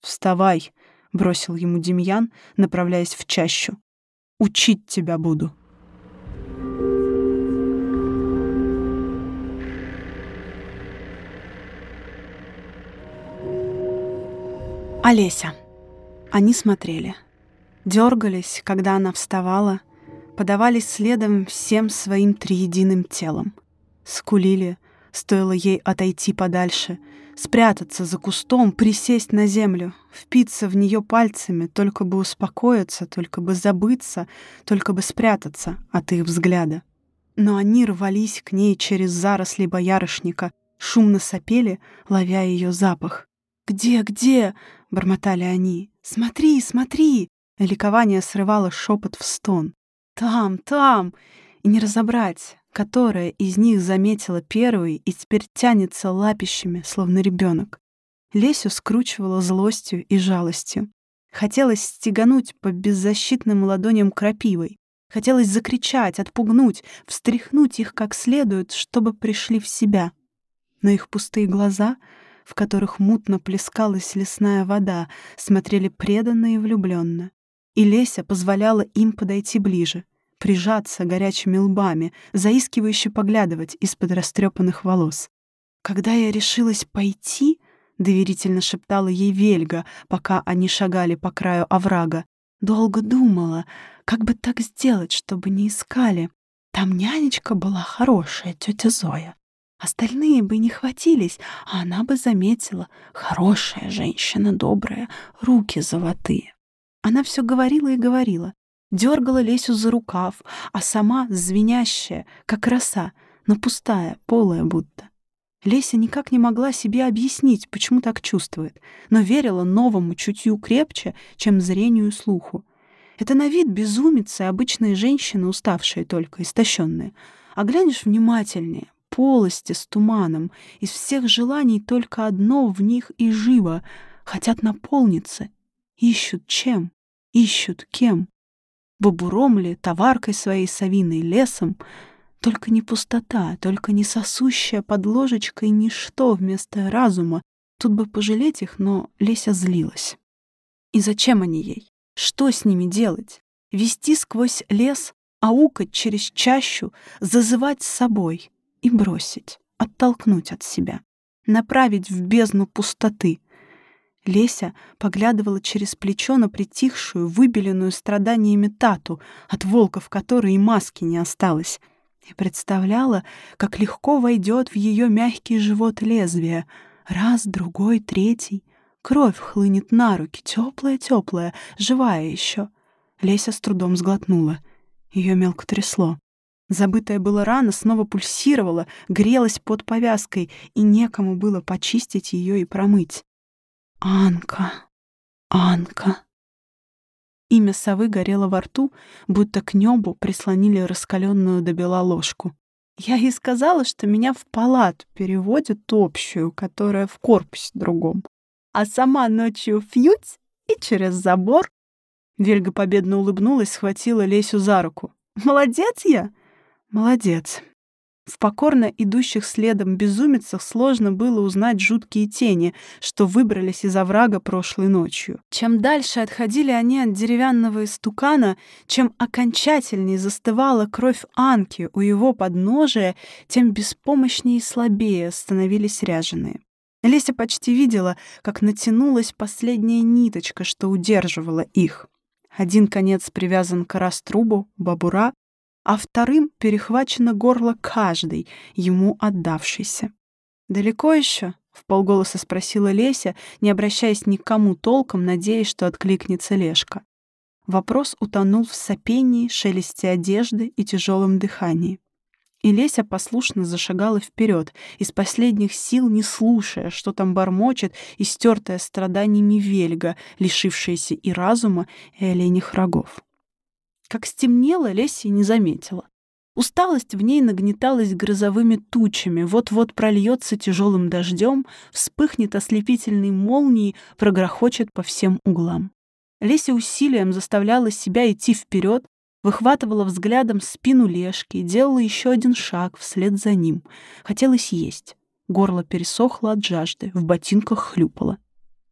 «Вставай!» — бросил ему Демьян, направляясь в чащу. «Учить тебя буду!» Олеся. Они смотрели. Дергались, когда она вставала, подавались следом всем своим триединым телом. Скулили, стоило ей отойти подальше, спрятаться за кустом, присесть на землю, впиться в нее пальцами, только бы успокоиться, только бы забыться, только бы спрятаться от их взгляда. Но они рвались к ней через заросли боярышника, шумно сопели, ловя ее запах. «Где, где?» — бормотали они. «Смотри, смотри!» Ликование срывало шепот в стон. «Там, там!» И не разобрать, которая из них заметила первый и теперь тянется лапищами, словно ребенок. Лесю скручивала злостью и жалостью. Хотелось стегануть по беззащитным ладоням крапивой. Хотелось закричать, отпугнуть, встряхнуть их как следует, чтобы пришли в себя. Но их пустые глаза — в которых мутно плескалась лесная вода, смотрели преданно и влюбленно. И Леся позволяла им подойти ближе, прижаться горячими лбами, заискивающе поглядывать из-под растрепанных волос. «Когда я решилась пойти», — доверительно шептала ей Вельга, пока они шагали по краю оврага, долго думала, как бы так сделать, чтобы не искали. Там нянечка была хорошая, тетя Зоя. Остальные бы не хватились, а она бы заметила. Хорошая женщина, добрая, руки золотые. Она все говорила и говорила. Дергала Лесю за рукав, а сама звенящая, как роса, но пустая, полая будто. Леся никак не могла себе объяснить, почему так чувствует, но верила новому чутью крепче, чем зрению и слуху. Это на вид безумицы обычные женщины, уставшие только, истощенные. А глянешь внимательнее, полости с туманом. Из всех желаний только одно в них и живо. Хотят наполниться. Ищут чем? Ищут кем? Бобуром ли, товаркой своей совиной, лесом? Только не пустота, только не сосущая под ложечкой ничто вместо разума. Тут бы пожалеть их, но Леся злилась. И зачем они ей? Что с ними делать? Вести сквозь лес, аукать через чащу, зазывать с собой и бросить, оттолкнуть от себя, направить в бездну пустоты. Леся поглядывала через плечо на притихшую, выбеленную страданиями тату, от волков которой и маски не осталось, и представляла, как легко войдет в ее мягкий живот лезвие. Раз, другой, третий. Кровь хлынет на руки, теплая-теплая, живая еще. Леся с трудом сглотнула. Ее мелко трясло. Забытая была рана снова пульсировала, грелась под повязкой, и некому было почистить ее и промыть. «Анка! Анка!» Имя совы горело во рту, будто к небу прислонили раскаленную до бела ложку. Я ей сказала, что меня в палату переводят общую, которая в корпусе другом. А сама ночью фьють и через забор. Вельга победно улыбнулась, схватила Лесю за руку. «Молодец я! Молодец. В покорно идущих следом безумицах сложно было узнать жуткие тени, что выбрались из оврага прошлой ночью. Чем дальше отходили они от деревянного истукана, чем окончательнее застывала кровь Анки у его подножия, тем беспомощнее и слабее становились ряженые. Леся почти видела, как натянулась последняя ниточка, что удерживала их. Один конец привязан к раструбу, бабура, а вторым перехвачено горло каждой, ему отдавшейся. «Далеко еще?» — в полголоса спросила Леся, не обращаясь ни к кому толком, надеясь, что откликнется Лешка. Вопрос утонул в сопении, шелесте одежды и тяжелом дыхании. И Леся послушно зашагала вперед, из последних сил не слушая, что там бормочет истертая страданиями вельга, лишившаяся и разума, и оленьих рогов. Как стемнело, Леся не заметила. Усталость в ней нагнеталась грозовыми тучами, вот-вот прольется тяжелым дождем, вспыхнет ослепительной молнией, прогрохочет по всем углам. Леся усилием заставляла себя идти вперед, выхватывала взглядом спину Лешки делала еще один шаг вслед за ним. Хотелось есть. Горло пересохло от жажды, в ботинках хлюпало.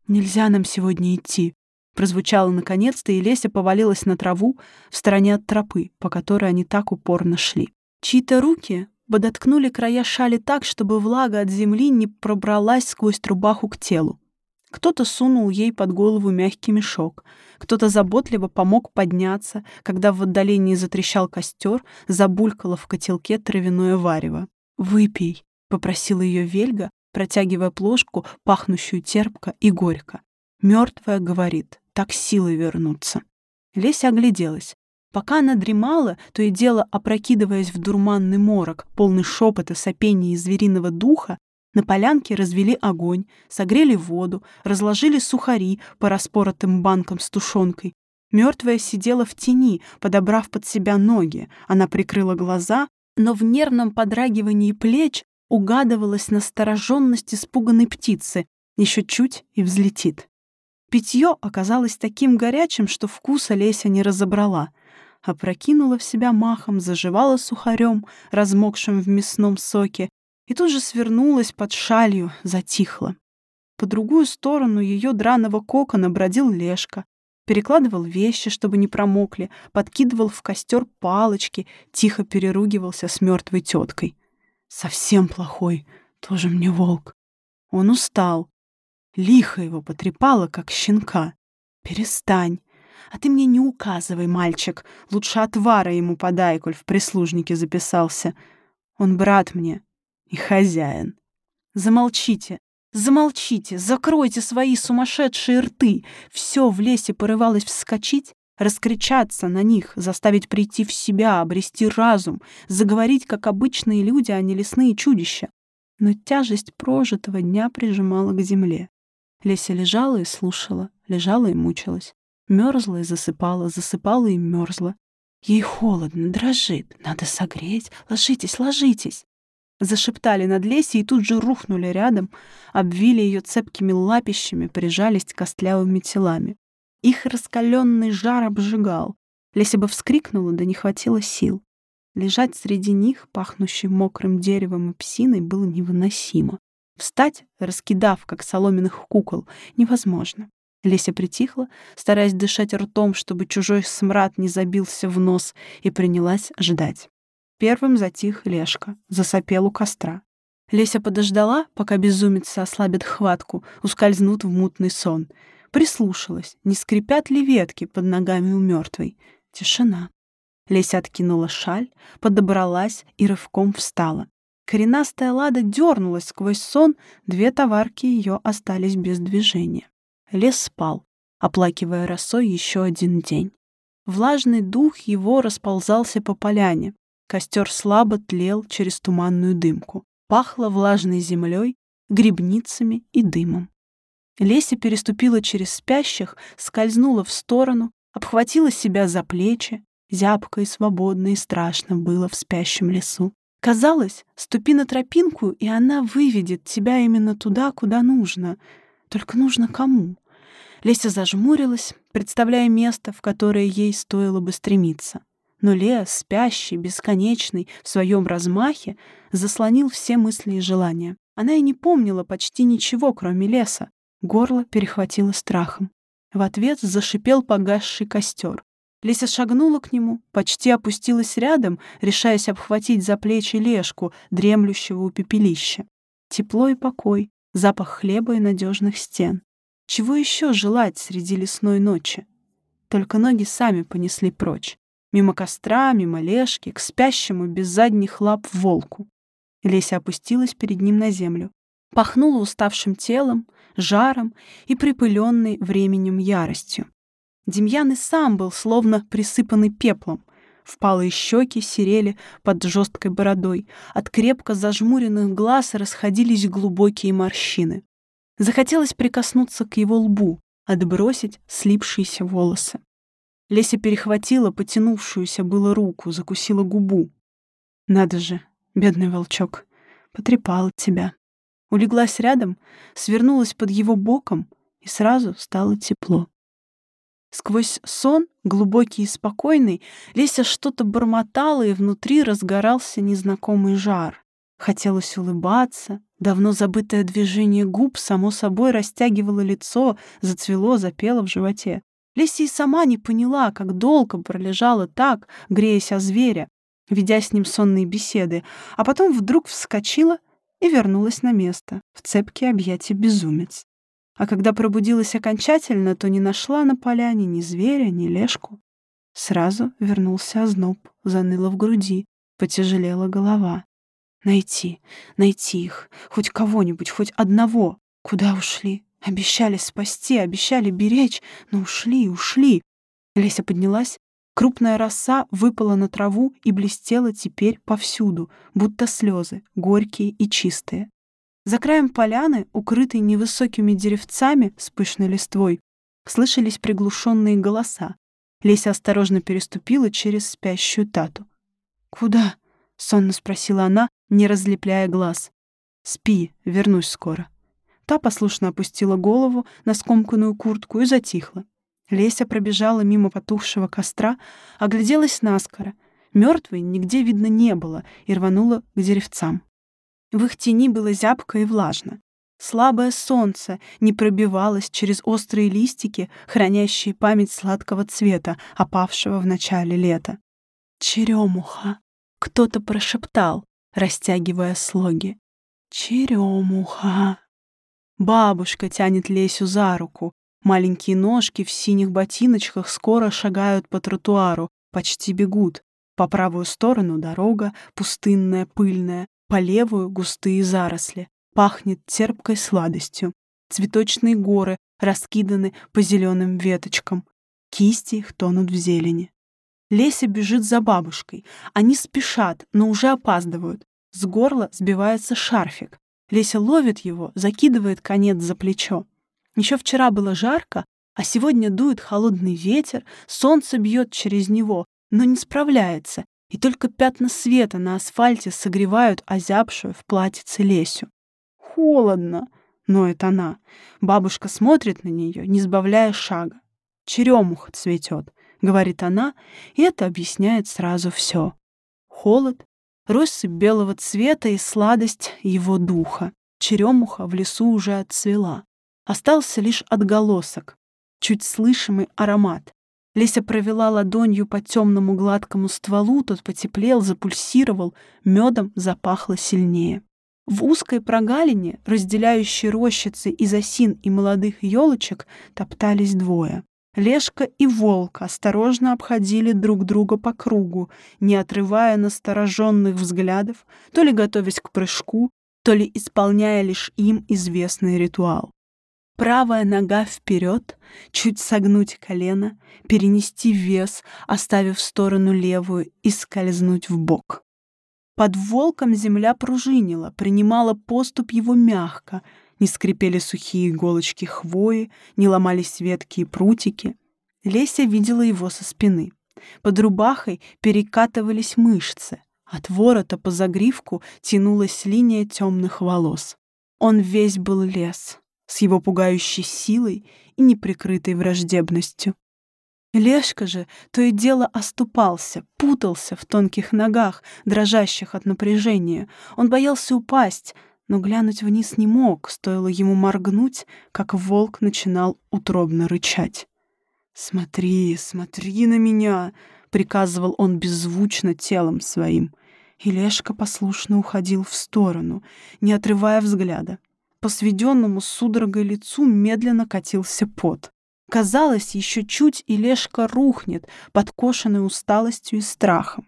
«Нельзя нам сегодня идти», — прозвучало наконец-то, и Леся повалилась на траву в стороне от тропы, по которой они так упорно шли. Чьи-то руки подоткнули края шали так, чтобы влага от земли не пробралась сквозь рубаху к телу. Кто-то сунул ей под голову мягкий мешок, кто-то заботливо помог подняться, когда в отдалении затрещал костер, забулькало в котелке травяное варево. «Выпей», — попросила ее Вельга, протягивая плошку, пахнущую терпко и горько. Мертвая говорит, так силы вернутся. Леся огляделась. Пока она дремала, то и дело опрокидываясь в дурманный морок, полный шепота, сопения и звериного духа, на полянке развели огонь, согрели воду, разложили сухари по распоротым банкам с тушенкой. Мертвая сидела в тени, подобрав под себя ноги. Она прикрыла глаза, но в нервном подрагивании плеч угадывалась настороженность испуганной птицы. Еще чуть и взлетит. Питье оказалось таким горячим, что вкуса Леся не разобрала опрокинула в себя махом, заживала сухарем, размокшим в мясном соке, и тут же свернулась под шалью, затихла. По другую сторону ее драного кокона бродил Лешка, перекладывал вещи, чтобы не промокли, подкидывал в костер палочки, тихо переругивался с мертвой теткой. Совсем плохой, тоже мне волк. Он устал. Лихо его потрепало, как щенка. «Перестань. А ты мне не указывай, мальчик. Лучше отвара ему подай, коль в прислужнике записался. Он брат мне и хозяин. Замолчите, замолчите, закройте свои сумасшедшие рты. Все в лесе порывалось вскочить, раскричаться на них, заставить прийти в себя, обрести разум, заговорить, как обычные люди, а не лесные чудища. Но тяжесть прожитого дня прижимала к земле. Леся лежала и слушала, лежала и мучилась. Мерзла и засыпала, засыпала и мерзла. Ей холодно, дрожит. Надо согреть. Ложитесь, ложитесь. Зашептали над Лесей и тут же рухнули рядом, обвили ее цепкими лапищами, прижались костлявыми телами. Их раскаленный жар обжигал. Леся бы вскрикнула, да не хватило сил. Лежать среди них, пахнущей мокрым деревом и псиной, было невыносимо. Встать, раскидав, как соломенных кукол, невозможно. Леся притихла, стараясь дышать ртом, чтобы чужой смрад не забился в нос, и принялась ждать. Первым затих Лешка, засопел у костра. Леся подождала, пока безумица ослабит хватку, ускользнут в мутный сон. Прислушалась, не скрипят ли ветки под ногами у мертвой. Тишина. Леся откинула шаль, подобралась и рывком встала. Коренастая лада дернулась сквозь сон, две товарки ее остались без движения. Лес спал, оплакивая росой еще один день. Влажный дух его расползался по поляне. Костер слабо тлел через туманную дымку. Пахло влажной землей, грибницами и дымом. Леся переступила через спящих, скользнула в сторону, обхватила себя за плечи. Зябко и свободно и страшно было в спящем лесу. Казалось, ступи на тропинку, и она выведет тебя именно туда, куда нужно. Только нужно кому? Леся зажмурилась, представляя место, в которое ей стоило бы стремиться. Но лес, спящий, бесконечный, в своем размахе, заслонил все мысли и желания. Она и не помнила почти ничего, кроме леса. Горло перехватило страхом. В ответ зашипел погасший костер. Леся шагнула к нему, почти опустилась рядом, решаясь обхватить за плечи лешку, дремлющего у пепелища. Тепло и покой, запах хлеба и надежных стен. Чего еще желать среди лесной ночи? Только ноги сами понесли прочь. Мимо костра, мимо лешки, к спящему без задних лап волку. Леся опустилась перед ним на землю. Пахнула уставшим телом, жаром и припыленной временем яростью. Демьян и сам был словно присыпанный пеплом. Впалые щеки серели под жесткой бородой. От крепко зажмуренных глаз расходились глубокие морщины. Захотелось прикоснуться к его лбу, отбросить слипшиеся волосы. Леся перехватила потянувшуюся было руку, закусила губу. «Надо же, бедный волчок, потрепал тебя». Улеглась рядом, свернулась под его боком, и сразу стало тепло. Сквозь сон, глубокий и спокойный, Леся что-то бормотала, и внутри разгорался незнакомый жар. Хотелось улыбаться, давно забытое движение губ само собой растягивало лицо, зацвело, запело в животе. Леся и сама не поняла, как долго пролежала так, греясь о зверя, ведя с ним сонные беседы, а потом вдруг вскочила и вернулась на место, в цепкие объятия безумец. А когда пробудилась окончательно, то не нашла на поляне ни зверя, ни лешку. Сразу вернулся озноб, заныло в груди, потяжелела голова. Найти, найти их, хоть кого-нибудь, хоть одного. Куда ушли? Обещали спасти, обещали беречь, но ушли, ушли. Леся поднялась, крупная роса выпала на траву и блестела теперь повсюду, будто слезы, горькие и чистые. За краем поляны, укрытой невысокими деревцами с пышной листвой, слышались приглушенные голоса. Леся осторожно переступила через спящую тату. «Куда?» — сонно спросила она, не разлепляя глаз. «Спи, вернусь скоро». Та послушно опустила голову на скомканную куртку и затихла. Леся пробежала мимо потухшего костра, огляделась наскоро. Мертвой нигде видно не было и рванула к деревцам. В их тени было зябко и влажно. Слабое солнце не пробивалось через острые листики, хранящие память сладкого цвета, опавшего в начале лета. «Черемуха!» — кто-то прошептал, растягивая слоги. «Черемуха!» Бабушка тянет Лесю за руку. Маленькие ножки в синих ботиночках скоро шагают по тротуару, почти бегут. По правую сторону дорога, пустынная, пыльная, по левую густые заросли. Пахнет терпкой сладостью. Цветочные горы раскиданы по зеленым веточкам. Кисти их тонут в зелени. Леся бежит за бабушкой. Они спешат, но уже опаздывают. С горла сбивается шарфик. Леся ловит его, закидывает конец за плечо. Еще вчера было жарко, а сегодня дует холодный ветер, солнце бьет через него, но не справляется, и только пятна света на асфальте согревают озябшую в платьице Лесю. «Холодно!» — ноет она. Бабушка смотрит на нее, не сбавляя шага. «Черемуха цветет», — говорит она, и это объясняет сразу все. Холод, россыпь белого цвета и сладость его духа. Черемуха в лесу уже отцвела. Остался лишь отголосок, чуть слышимый аромат. Леся провела ладонью по темному гладкому стволу, тот потеплел, запульсировал, медом запахло сильнее. В узкой прогалине, разделяющей рощицы из осин и молодых елочек, топтались двое. Лешка и волк осторожно обходили друг друга по кругу, не отрывая настороженных взглядов, то ли готовясь к прыжку, то ли исполняя лишь им известный ритуал. Правая нога вперед, чуть согнуть колено, перенести вес, оставив в сторону левую и скользнуть в бок. Под волком земля пружинила, принимала поступ его мягко, не скрипели сухие иголочки хвои, не ломались ветки и прутики. Леся видела его со спины. Под рубахой перекатывались мышцы. От ворота по загривку тянулась линия темных волос. Он весь был лес, с его пугающей силой и неприкрытой враждебностью. Лешка же то и дело оступался, путался в тонких ногах, дрожащих от напряжения. Он боялся упасть, но глянуть вниз не мог, стоило ему моргнуть, как волк начинал утробно рычать. «Смотри, смотри на меня!» — приказывал он беззвучно телом своим. И Лешка послушно уходил в сторону, не отрывая взгляда. По сведенному судорогой лицу медленно катился пот. Казалось, еще чуть и Лешка рухнет, подкошенной усталостью и страхом.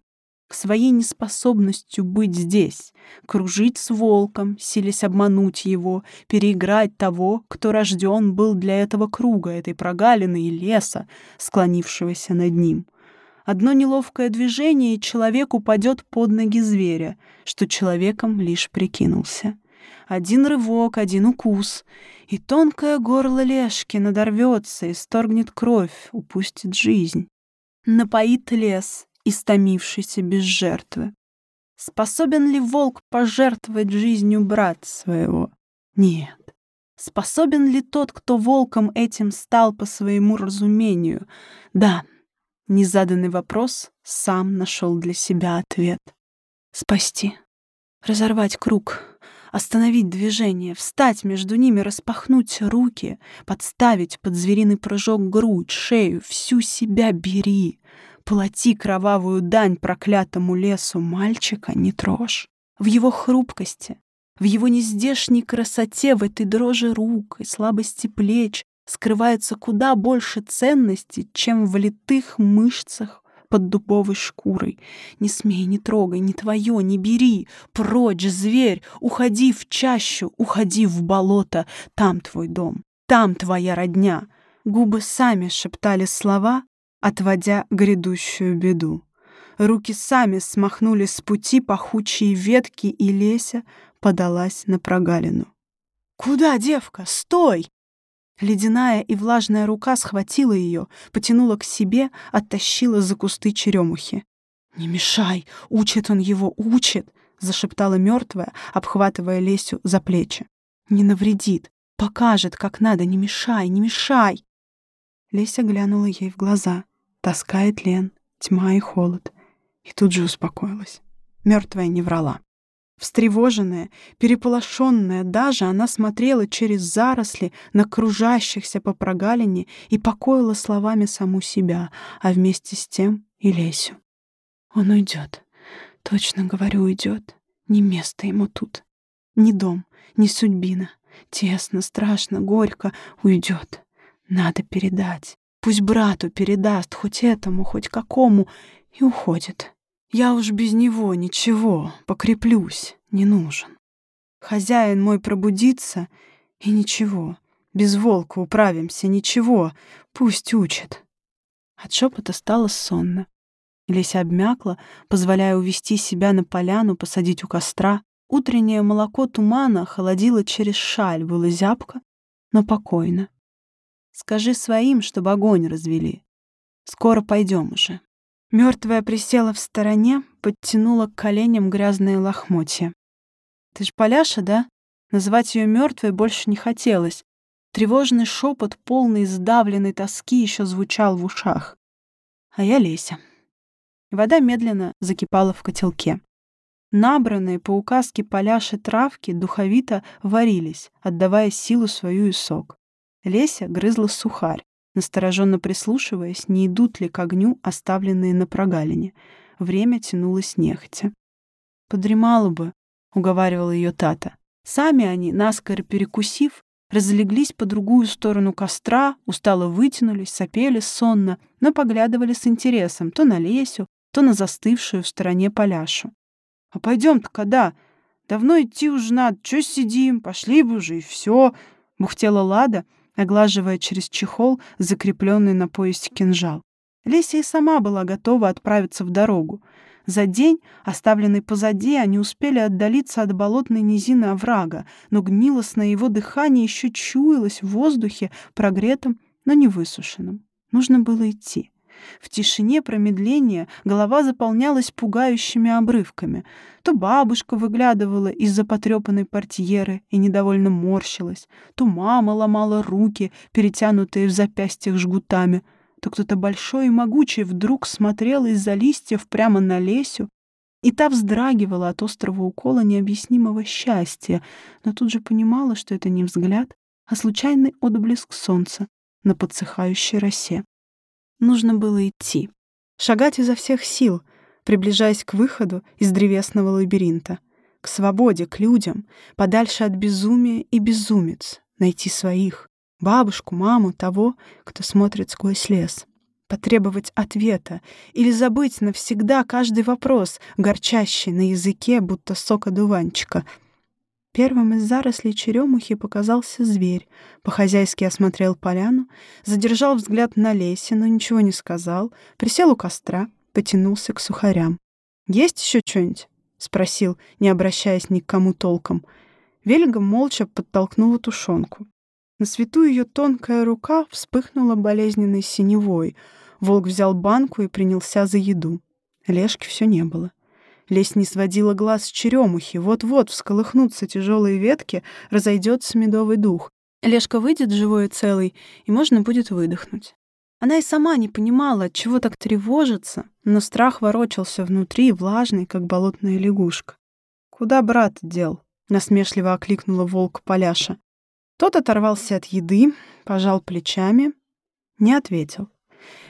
К своей неспособностью быть здесь, кружить с волком, силясь обмануть его, переиграть того, кто рожден был для этого круга, этой прогалины и леса, склонившегося над ним. Одно неловкое движение, и человек упадет под ноги зверя, что человеком лишь прикинулся. Один рывок, один укус, и тонкое горло лешки надорвется, исторгнет кровь, упустит жизнь. Напоит лес, истомившийся без жертвы. Способен ли волк пожертвовать жизнью брата своего? Нет. Способен ли тот, кто волком этим стал по своему разумению? Да, незаданный вопрос сам нашел для себя ответ. Спасти. Разорвать круг, остановить движение, встать между ними, распахнуть руки, подставить под звериный прыжок грудь, шею, всю себя бери. Плати кровавую дань проклятому лесу, мальчика не трожь. В его хрупкости, в его нездешней красоте, в этой дрожи рук и слабости плеч скрывается куда больше ценности, чем в литых мышцах под дубовой шкурой. Не смей, не трогай, не твое, не бери. Прочь, зверь, уходи в чащу, уходи в болото. Там твой дом, там твоя родня. Губы сами шептали слова, отводя грядущую беду. Руки сами смахнули с пути пахучие ветки, и Леся подалась на прогалину. «Куда, девка? Стой!» Ледяная и влажная рука схватила ее, потянула к себе, оттащила за кусты черемухи. «Не мешай! Учит он его, учит!» — зашептала мертвая, обхватывая Лесю за плечи. «Не навредит, покажет, как надо, не мешай, не мешай!» Леся глянула ей в глаза. Таскает Лен, тьма и холод. И тут же успокоилась. Мертвая не врала. Встревоженная, переполошенная даже, она смотрела через заросли на кружащихся по прогалине и покоила словами саму себя, а вместе с тем и Лесю. Он уйдет. Точно говорю, уйдет. Не место ему тут. Ни дом, ни судьбина. Тесно, страшно, горько. Уйдет. Надо передать. Пусть брату передаст, хоть этому, хоть какому, и уходит. Я уж без него ничего, покреплюсь, не нужен. Хозяин мой пробудится, и ничего, без волка управимся, ничего, пусть учит. От шепота стало сонно. Леся обмякла, позволяя увести себя на поляну, посадить у костра. Утреннее молоко тумана холодило через шаль, было зябко, но покойно. Скажи своим, чтобы огонь развели. Скоро пойдем уже. Мертвая присела в стороне, подтянула к коленям грязные лохмотья. «Ты ж Поляша, да?» Называть ее мертвой больше не хотелось. Тревожный шепот, полный сдавленной тоски, еще звучал в ушах. А я Леся. Вода медленно закипала в котелке. Набранные по указке Поляши травки духовито варились, отдавая силу свою и сок. Леся грызла сухарь настороженно прислушиваясь, не идут ли к огню оставленные на прогалине. Время тянулось нехотя. «Подремала бы», — уговаривала ее Тата. Сами они, наскоро перекусив, разлеглись по другую сторону костра, устало вытянулись, сопели сонно, но поглядывали с интересом то на Лесю, то на застывшую в стороне Поляшу. «А пойдем-то когда? Давно идти уже надо. Чё сидим? Пошли бы уже, и все», — бухтела Лада, — оглаживая через чехол закрепленный на поясе кинжал. Леся и сама была готова отправиться в дорогу. За день, оставленный позади, они успели отдалиться от болотной низины оврага, но гнилостное его дыхание еще чуялось в воздухе, прогретом, но не высушенном. Нужно было идти. В тишине промедления голова заполнялась пугающими обрывками. То бабушка выглядывала из-за потрепанной портьеры и недовольно морщилась, то мама ломала руки, перетянутые в запястьях жгутами, то кто-то большой и могучий вдруг смотрел из-за листьев прямо на Лесю, и та вздрагивала от острого укола необъяснимого счастья, но тут же понимала, что это не взгляд, а случайный отблеск солнца на подсыхающей росе. Нужно было идти. Шагать изо всех сил, приближаясь к выходу из древесного лабиринта. К свободе, к людям, подальше от безумия и безумец. Найти своих. Бабушку, маму, того, кто смотрит сквозь лес. Потребовать ответа или забыть навсегда каждый вопрос, горчащий на языке, будто сок одуванчика — Первым из зарослей черемухи показался зверь, по-хозяйски осмотрел поляну, задержал взгляд на лесе, но ничего не сказал, присел у костра, потянулся к сухарям. «Есть еще что-нибудь?» — спросил, не обращаясь ни к кому толком. Вельга молча подтолкнула тушенку. На свету ее тонкая рука вспыхнула болезненной синевой. Волк взял банку и принялся за еду. Лешки все не было. Лесь не сводила глаз с черемухи. Вот-вот всколыхнутся тяжелые ветки, разойдется медовый дух. Лешка выйдет живой и целый, и можно будет выдохнуть. Она и сама не понимала, от чего так тревожится, но страх ворочался внутри, влажный, как болотная лягушка. «Куда брат дел?» — насмешливо окликнула волк Поляша. Тот оторвался от еды, пожал плечами, не ответил.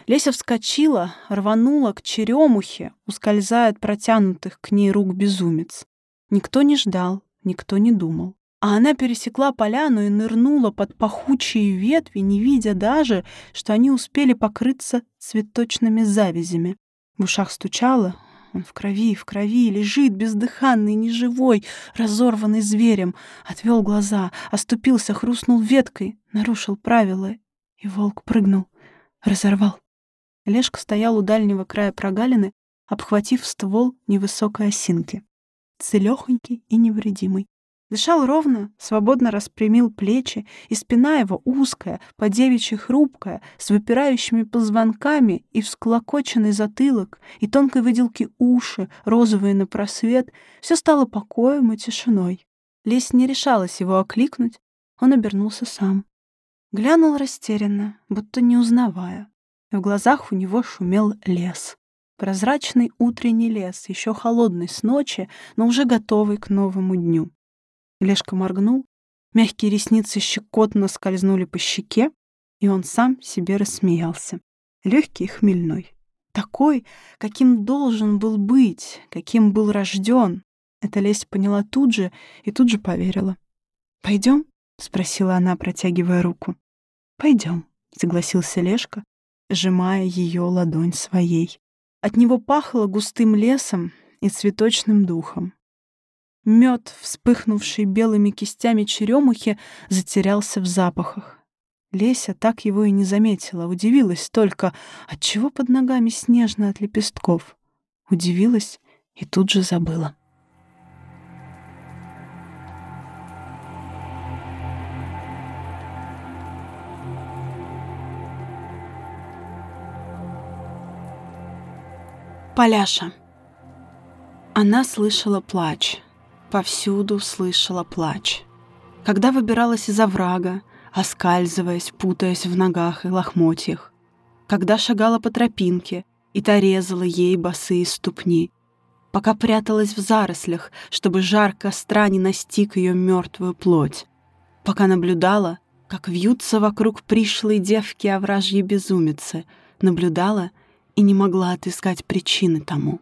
Леся вскочила, рванула к черемухе, ускользая от протянутых к ней рук безумец. Никто не ждал, никто не думал. А она пересекла поляну и нырнула под пахучие ветви, не видя даже, что они успели покрыться цветочными завязями. В ушах стучало, он в крови, в крови, лежит бездыханный, неживой, разорванный зверем. Отвел глаза, оступился, хрустнул веткой, нарушил правила. И волк прыгнул, разорвал. Лешка стоял у дальнего края прогалины, обхватив ствол невысокой осинки. Целёхонький и невредимый. Дышал ровно, свободно распрямил плечи, и спина его узкая, по девичьи хрупкая, с выпирающими позвонками и всклокоченный затылок, и тонкой выделки уши, розовые на просвет, все стало покоем и тишиной. Лесь не решалась его окликнуть, он обернулся сам. Глянул растерянно, будто не узнавая. В глазах у него шумел лес. Прозрачный утренний лес, еще холодный с ночи, но уже готовый к новому дню. Лешка моргнул, мягкие ресницы щекотно скользнули по щеке, и он сам себе рассмеялся. Легкий и хмельной. Такой, каким должен был быть, каким был рожден. Это Леся поняла тут же и тут же поверила. Пойдем? спросила она, протягивая руку. Пойдем, согласился Лешка, сжимая ее ладонь своей. От него пахло густым лесом и цветочным духом. Мед, вспыхнувший белыми кистями черемухи, затерялся в запахах. Леся так его и не заметила, удивилась только, отчего под ногами снежно от лепестков. Удивилась и тут же забыла. Поляша. Она слышала плач. Повсюду слышала плач. Когда выбиралась из оврага, оскальзываясь, путаясь в ногах и лохмотьях. Когда шагала по тропинке, и та резала ей босые ступни. Пока пряталась в зарослях, чтобы жар костра не настиг ее мертвую плоть. Пока наблюдала, как вьются вокруг пришлой девки овражьи безумицы, наблюдала — и не могла отыскать причины тому.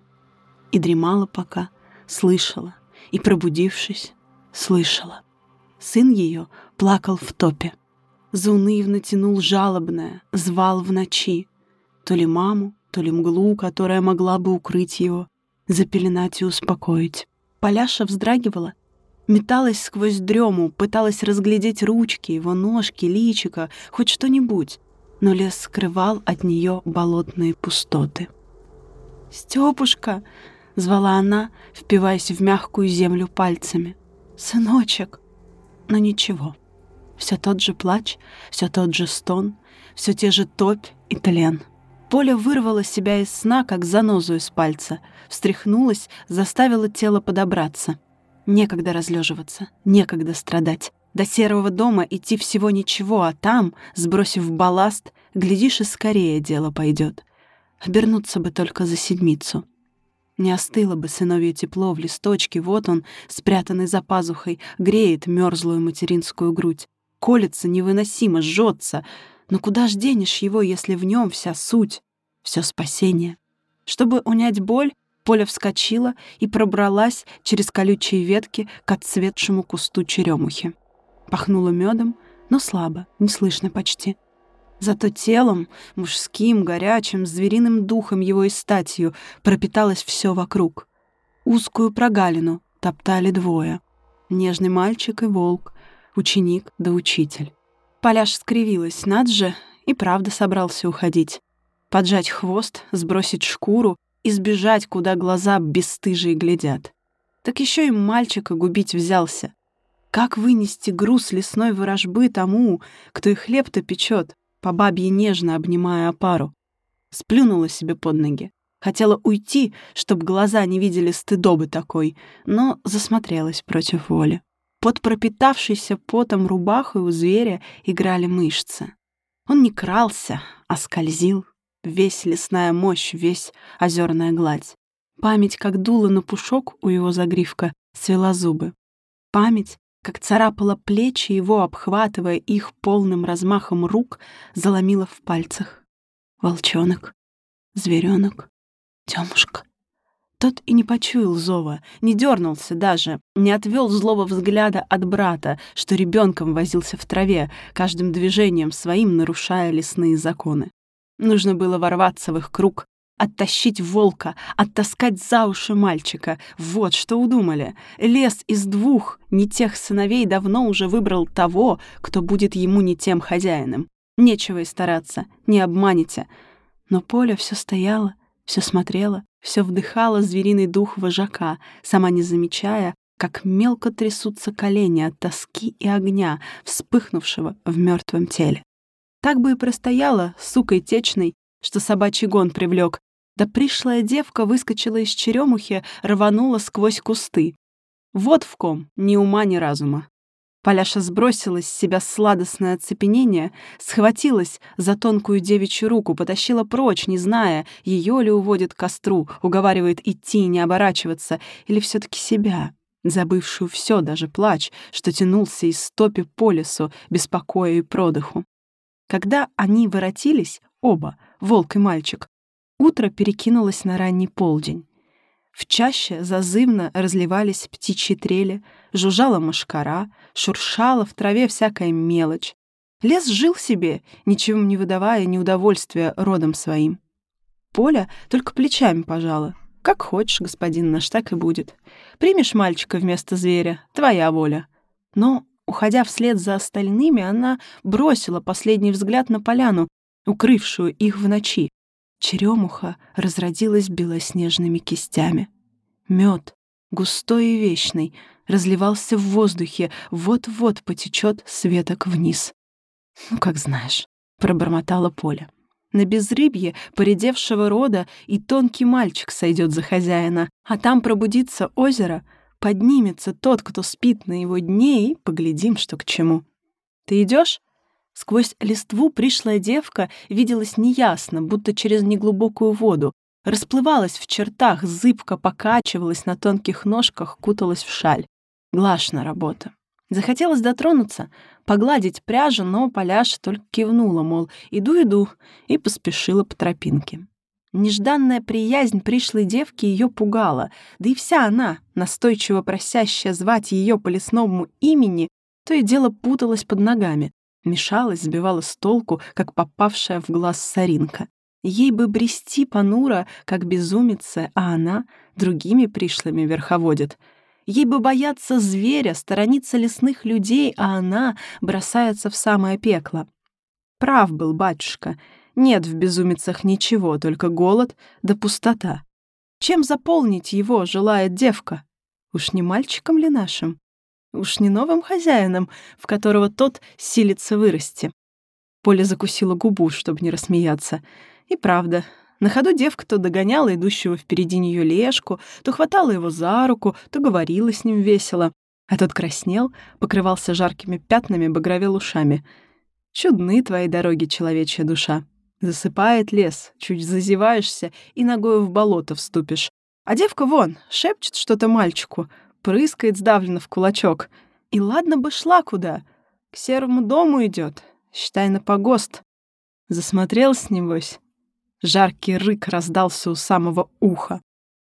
И дремала пока, слышала, и, пробудившись, слышала. Сын ее плакал в топе. Заунывно тянул жалобное, звал в ночи. То ли маму, то ли мглу, которая могла бы укрыть его, запеленать и успокоить. Поляша вздрагивала, металась сквозь дрему, пыталась разглядеть ручки, его ножки, личика, хоть что-нибудь но лес скрывал от нее болотные пустоты. «Стёпушка!» — звала она, впиваясь в мягкую землю пальцами. «Сыночек!» Но ничего. Все тот же плач, все тот же стон, все те же топь и тлен. Поля вырвала себя из сна, как занозу из пальца, встряхнулась, заставила тело подобраться. Некогда разлеживаться, некогда страдать. До серого дома идти всего ничего, а там, сбросив балласт, глядишь, и скорее дело пойдет. Обернуться бы только за седмицу. Не остыло бы сыновье тепло в листочке, вот он, спрятанный за пазухой, греет мерзлую материнскую грудь. Колется невыносимо, жжется. Но куда ж денешь его, если в нем вся суть, все спасение? Чтобы унять боль, Поля вскочила и пробралась через колючие ветки к отцветшему кусту черемухи. Пахнуло медом, но слабо, не слышно почти. Зато телом, мужским, горячим, звериным духом его и статью пропиталось все вокруг. Узкую прогалину топтали двое. Нежный мальчик и волк, ученик да учитель. Поляш скривилась, над же, и правда собрался уходить. Поджать хвост, сбросить шкуру и сбежать, куда глаза бесстыжие глядят. Так еще и мальчика губить взялся. Как вынести груз лесной ворожбы тому, кто и хлеб-то печет, по бабье нежно обнимая опару? Сплюнула себе под ноги. Хотела уйти, чтоб глаза не видели стыдобы такой, но засмотрелась против воли. Под пропитавшейся потом рубахой у зверя играли мышцы. Он не крался, а скользил. Весь лесная мощь, весь озерная гладь. Память, как дула на пушок у его загривка, свела зубы. Память, как царапала плечи его, обхватывая их полным размахом рук, заломила в пальцах. Волчонок, зверенок, Тёмушка. Тот и не почуял зова, не дернулся даже, не отвел злого взгляда от брата, что ребенком возился в траве, каждым движением своим нарушая лесные законы. Нужно было ворваться в их круг, оттащить волка, оттаскать за уши мальчика. Вот что удумали. Лес из двух, не тех сыновей, давно уже выбрал того, кто будет ему не тем хозяином. Нечего и стараться, не обманете. Но Поля все стояла, все смотрела, все вдыхала звериный дух вожака, сама не замечая, как мелко трясутся колени от тоски и огня, вспыхнувшего в мертвом теле. Так бы и простояла, сукой течной, что собачий гон привлек, да пришлая девка выскочила из черемухи, рванула сквозь кусты. Вот в ком ни ума, ни разума. Поляша сбросила с себя сладостное оцепенение, схватилась за тонкую девичью руку, потащила прочь, не зная, ее ли уводит к костру, уговаривает идти и не оборачиваться, или все таки себя, забывшую все, даже плач, что тянулся из стопи по лесу, беспокоя и продыху. Когда они воротились, оба, волк и мальчик, Утро перекинулось на ранний полдень. В чаще зазывно разливались птичьи трели, жужжала мошкара, шуршала в траве всякая мелочь. Лес жил себе, ничем не выдавая неудовольствия родом своим. Поля только плечами пожала. Как хочешь, господин наш, так и будет. Примешь мальчика вместо зверя — твоя воля. Но, уходя вслед за остальными, она бросила последний взгляд на поляну, укрывшую их в ночи, Черемуха разродилась белоснежными кистями. Мед, густой и вечный, разливался в воздухе, вот-вот потечет светок вниз. «Ну, как знаешь», — пробормотала Поля. На безрыбье поредевшего рода и тонкий мальчик сойдет за хозяина, а там пробудится озеро, поднимется тот, кто спит на его дне, и поглядим, что к чему. Ты идешь? Сквозь листву пришлая девка виделась неясно, будто через неглубокую воду. Расплывалась в чертах, зыбко покачивалась на тонких ножках, куталась в шаль. Глашна работа. Захотелось дотронуться, погладить пряжу, но Поляша только кивнула, мол, иду-иду, и поспешила по тропинке. Нежданная приязнь пришлой девки ее пугала, да и вся она, настойчиво просящая звать ее по лесному имени, то и дело путалась под ногами. Мешалась, сбивала с толку, как попавшая в глаз соринка. Ей бы брести понуро, как безумица, а она другими пришлыми верховодит. Ей бы бояться зверя, сторониться лесных людей, а она бросается в самое пекло. Прав был батюшка. Нет в безумицах ничего, только голод да пустота. Чем заполнить его желает девка? Уж не мальчиком ли нашим? Уж не новым хозяином, в которого тот силится вырасти. Поля закусила губу, чтобы не рассмеяться. И правда, на ходу девка то догоняла идущего впереди нее лешку, то хватала его за руку, то говорила с ним весело. А тот краснел, покрывался жаркими пятнами, багровел ушами. Чудны твои дороги, человечья душа. Засыпает лес, чуть зазеваешься и ногою в болото вступишь. А девка вон, шепчет что-то мальчику, прыскает сдавленно в кулачок. И ладно бы шла куда. К серому дому идет, считай на погост. Засмотрелся, небось. Жаркий рык раздался у самого уха.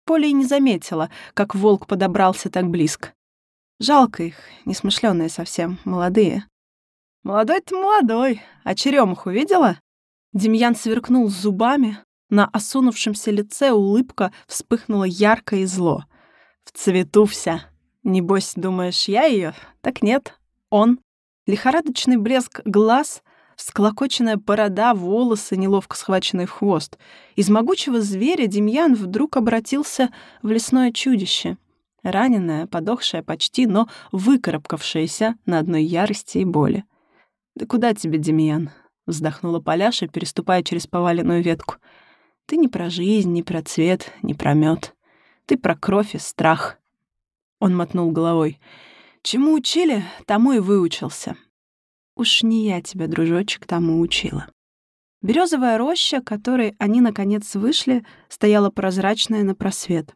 Поля и не заметила, как волк подобрался так близко. Жалко их, несмышленые совсем, молодые. Молодой-то молодой, а черемуху видела? Демьян сверкнул зубами, на осунувшемся лице улыбка вспыхнула ярко и зло. В цвету вся. Небось, думаешь, я ее? Так нет, он. Лихорадочный блеск глаз, всклокоченная борода, волосы, неловко схваченные в хвост. Из могучего зверя Демьян вдруг обратился в лесное чудище. Раненое, подохшее почти, но выкарабкавшееся на одной ярости и боли. «Да куда тебе, Демьян?» — вздохнула Поляша, переступая через поваленную ветку. «Ты не про жизнь, не про цвет, не про мед. Ты про кровь и страх. Он мотнул головой. Чему учили, тому и выучился. Уж не я тебя, дружочек, тому учила. Березовая роща, которой они наконец вышли, стояла прозрачная на просвет.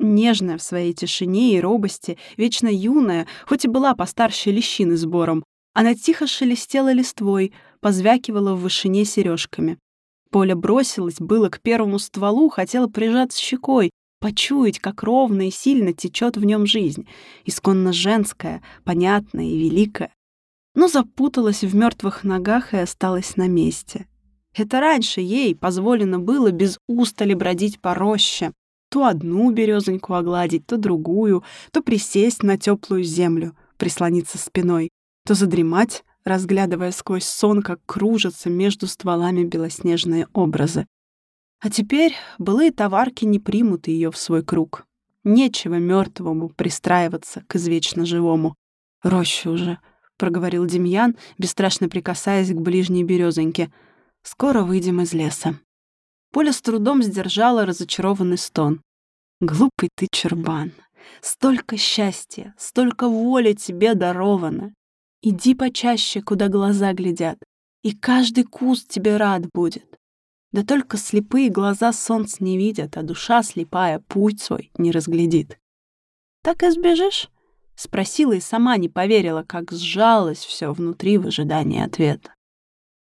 Нежная в своей тишине и робости, вечно юная, хоть и была постарше лещины сбором, она тихо шелестела листвой, позвякивала в вышине сережками. Поля бросилась было к первому стволу, хотела прижаться щекой, почуять, как ровно и сильно течет в нем жизнь, исконно женская, понятная и великая. Но запуталась в мертвых ногах и осталась на месте. Это раньше ей позволено было без устали бродить по роще, то одну березоньку огладить, то другую, то присесть на теплую землю, прислониться спиной, то задремать, разглядывая сквозь сон, как кружатся между стволами белоснежные образы. А теперь былые товарки не примут ее в свой круг. Нечего мертвому пристраиваться к извечно живому. Роща уже, — проговорил Демьян, бесстрашно прикасаясь к ближней березоньке. «Скоро выйдем из леса». Поля с трудом сдержала разочарованный стон. «Глупый ты, чербан! Столько счастья, столько воли тебе даровано! Иди почаще, куда глаза глядят, и каждый куст тебе рад будет. Да только слепые глаза солнц не видят, а душа слепая путь свой не разглядит. «Так и сбежишь?» — спросила и сама не поверила, как сжалось все внутри в ожидании ответа.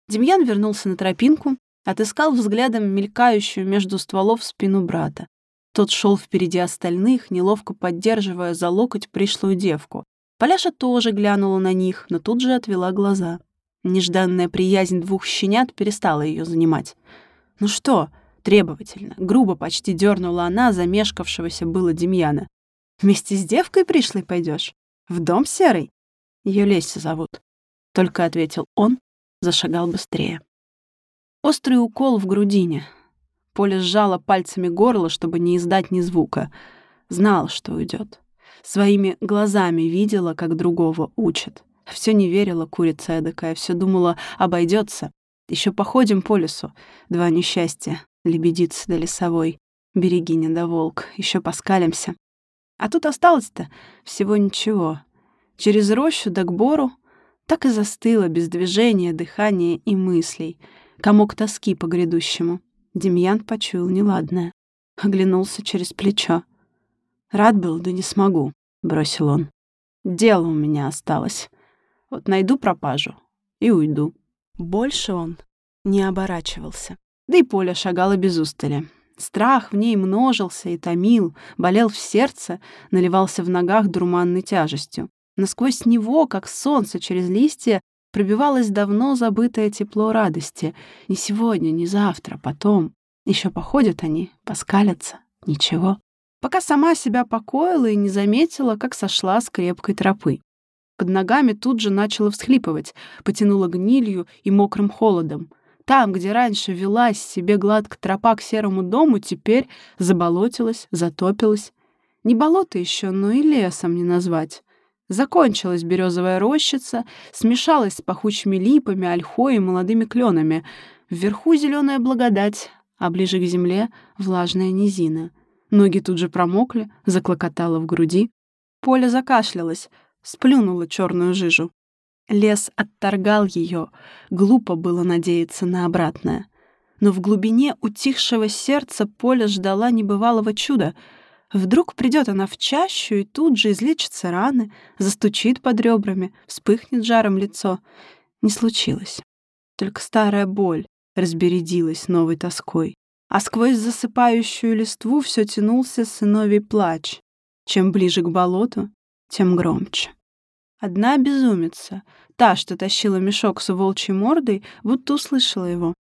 Демьян вернулся на тропинку, отыскал взглядом мелькающую между стволов спину брата. Тот шел впереди остальных, неловко поддерживая за локоть пришлую девку, Поляша тоже глянула на них, но тут же отвела глаза. Нежданная приязнь двух щенят перестала ее занимать. «Ну что?» — требовательно, грубо почти дернула она замешкавшегося было Демьяна. «Вместе с девкой пришлой пойдешь? В дом серый?» Ее Леся зовут. Только ответил он, зашагал быстрее. Острый укол в грудине. Поля сжала пальцами горло, чтобы не издать ни звука. Знал, что уйдет. Своими глазами видела, как другого учат. Все не верила курица эдакая, все думала, обойдется. Еще походим по лесу. Два несчастья. Лебедица да лесовой. Берегиня да волк. Еще поскалимся. А тут осталось-то всего ничего. Через рощу да к бору так и застыло без движения, дыхания и мыслей. Комок тоски по грядущему. Демьян почуял неладное. Оглянулся через плечо. Рад был, да не смогу, бросил он. Дело у меня осталось. Вот найду пропажу и уйду. Больше он не оборачивался. Да и Поля шагала без устали. Страх в ней множился и томил, болел в сердце, наливался в ногах дурманной тяжестью. Насквозь него, как солнце через листья, пробивалось давно забытое тепло радости. Не сегодня, не завтра, потом. Еще походят они, поскалятся. Ничего пока сама себя покоила и не заметила, как сошла с крепкой тропы. Под ногами тут же начала всхлипывать, потянула гнилью и мокрым холодом. Там, где раньше велась себе гладко тропа к серому дому, теперь заболотилась, затопилась. Не болото еще, но и лесом не назвать. Закончилась березовая рощица, смешалась с пахучими липами, ольхой и молодыми кленами. Вверху зеленая благодать, а ближе к земле — влажная низина — Ноги тут же промокли, заклокотало в груди. Поля закашлялась, сплюнула черную жижу. Лес отторгал ее, глупо было надеяться на обратное. Но в глубине утихшего сердца Поля ждала небывалого чуда. Вдруг придет она в чащу и тут же излечится раны, застучит под ребрами, вспыхнет жаром лицо. Не случилось. Только старая боль разбередилась новой тоской а сквозь засыпающую листву все тянулся сыновий плач. Чем ближе к болоту, тем громче. Одна безумица, та, что тащила мешок с волчьей мордой, будто услышала его.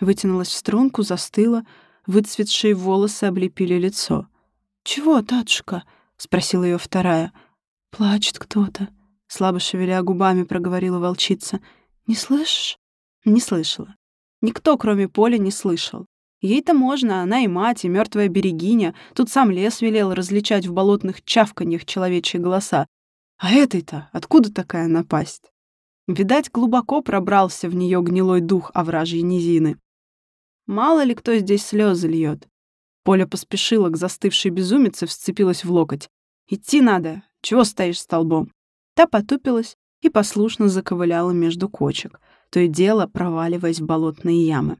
Вытянулась в струнку, застыла, выцветшие волосы облепили лицо. «Чего, татушка?» — спросила ее вторая. «Плачет кто-то», — слабо шевеля губами проговорила волчица. «Не слышишь?» Не слышала. Никто, кроме Поля, не слышал. Ей-то можно, она и мать, и мертвая берегиня. Тут сам лес велел различать в болотных чавканьях человечьи голоса. А этой-то откуда такая напасть? Видать, глубоко пробрался в нее гнилой дух овражьей низины. Мало ли кто здесь слезы льет. Поля поспешила к застывшей безумице, вцепилась в локоть. «Идти надо. Чего стоишь столбом? Та потупилась и послушно заковыляла между кочек, то и дело проваливаясь в болотные ямы.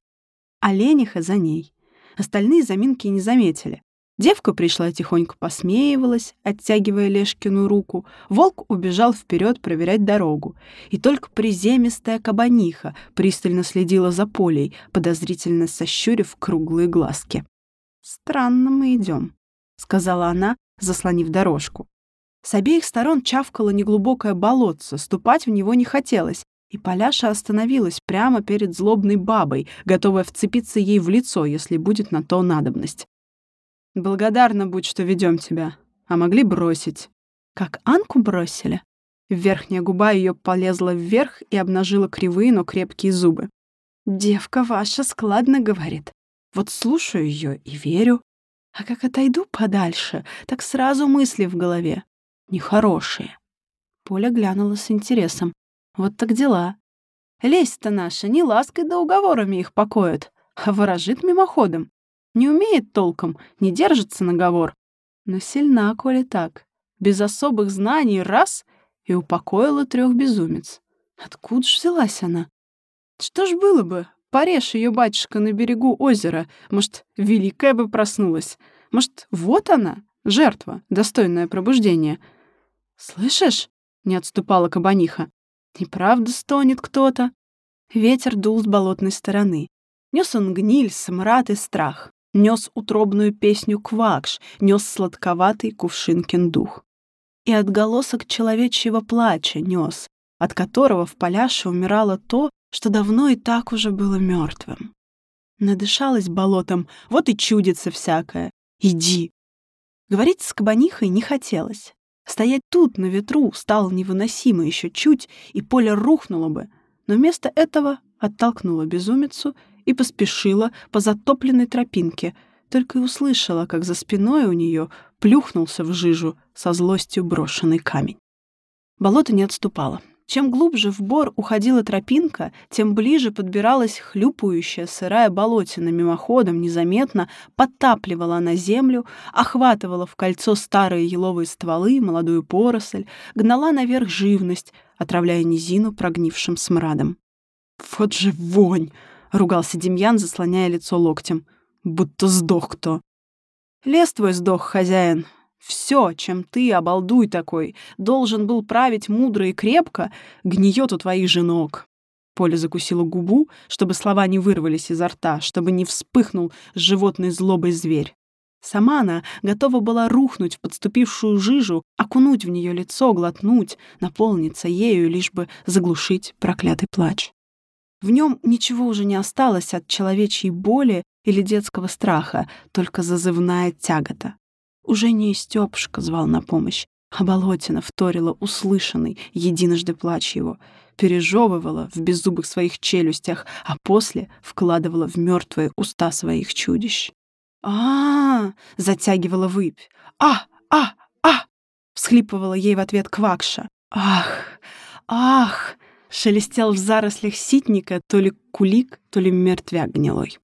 Олениха за ней. Остальные заминки не заметили. Девка пришла тихонько посмеивалась, оттягивая Лешкину руку. Волк убежал вперед проверять дорогу. И только приземистая кабаниха пристально следила за полей, подозрительно сощурив круглые глазки. «Странно мы идем», — сказала она, заслонив дорожку. С обеих сторон чавкало неглубокое болотце, ступать в него не хотелось, и Поляша остановилась прямо перед злобной бабой, готовая вцепиться ей в лицо, если будет на то надобность. «Благодарна будь, что ведем тебя. А могли бросить». «Как Анку бросили?» Верхняя губа ее полезла вверх и обнажила кривые, но крепкие зубы. «Девка ваша складно говорит. Вот слушаю ее и верю. А как отойду подальше, так сразу мысли в голове. Нехорошие». Поля глянула с интересом. Вот так дела. Лесть-то наша не лаской да уговорами их покоит, а ворожит мимоходом. Не умеет толком, не держится наговор. Но сильна, коли так. Без особых знаний раз — и упокоила трех безумец. Откуда ж взялась она? Что ж было бы, порежь ее батюшка на берегу озера, может, великая бы проснулась. Может, вот она, жертва, достойное пробуждение. «Слышишь?» — не отступала кабаниха. И правда стонет кто-то. Ветер дул с болотной стороны. Нес он гниль, смрад и страх. Нес утробную песню квакш, нес сладковатый кувшинкин дух. И отголосок человечьего плача нес, от которого в поляше умирало то, что давно и так уже было мертвым. Надышалась болотом, вот и чудится всякое. Иди. Говорить с кабанихой не хотелось. Стоять тут, на ветру, стало невыносимо еще чуть, и поле рухнуло бы. Но вместо этого оттолкнула безумицу и поспешила по затопленной тропинке, только и услышала, как за спиной у нее плюхнулся в жижу со злостью брошенный камень. Болото не отступало. Чем глубже в бор уходила тропинка, тем ближе подбиралась хлюпающая сырая болотина мимоходом, незаметно подтапливала на землю, охватывала в кольцо старые еловые стволы, молодую поросль, гнала наверх живность, отравляя низину прогнившим смрадом. «Вот же вонь!» — ругался Демьян, заслоняя лицо локтем. «Будто сдох кто». «Лес твой сдох, хозяин», все, чем ты, обалдуй такой, должен был править мудро и крепко, гниет у твоих же ног. Поля закусила губу, чтобы слова не вырвались изо рта, чтобы не вспыхнул с животной злобой зверь. Сама она готова была рухнуть в подступившую жижу, окунуть в нее лицо, глотнуть, наполниться ею, лишь бы заглушить проклятый плач. В нем ничего уже не осталось от человечьей боли или детского страха, только зазывная тягота. Уже не Стёпушка звал на помощь, а Болотина вторила услышанный единожды плач его, пережевывала в беззубых своих челюстях, а после вкладывала в мертвые уста своих чудищ. а, -а, -а затягивала выпь. «А! А! А!» — всхлипывала ей в ответ Квакша. «Ах! Ах!» — шелестел в зарослях ситника то ли кулик, то ли мертвяк гнилой.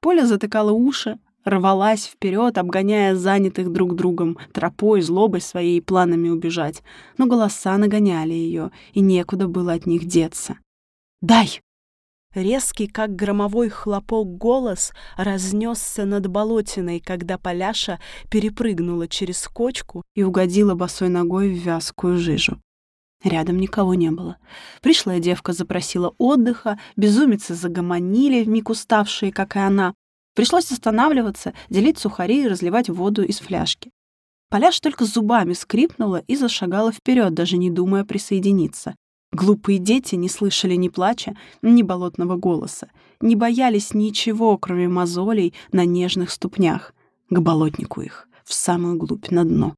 Поля затыкала уши, рвалась вперед, обгоняя занятых друг другом, тропой, злобой своей и планами убежать. Но голоса нагоняли ее, и некуда было от них деться. «Дай!» Резкий, как громовой хлопок, голос разнесся над болотиной, когда Поляша перепрыгнула через кочку и угодила босой ногой в вязкую жижу. Рядом никого не было. Пришлая девка запросила отдыха, безумицы загомонили, вмиг уставшие, как и она, Пришлось останавливаться, делить сухари и разливать воду из фляжки. Поляш только зубами скрипнула и зашагала вперед, даже не думая присоединиться. Глупые дети не слышали ни плача, ни болотного голоса, не боялись ничего, кроме мозолей на нежных ступнях. К болотнику их, в самую глубь, на дно.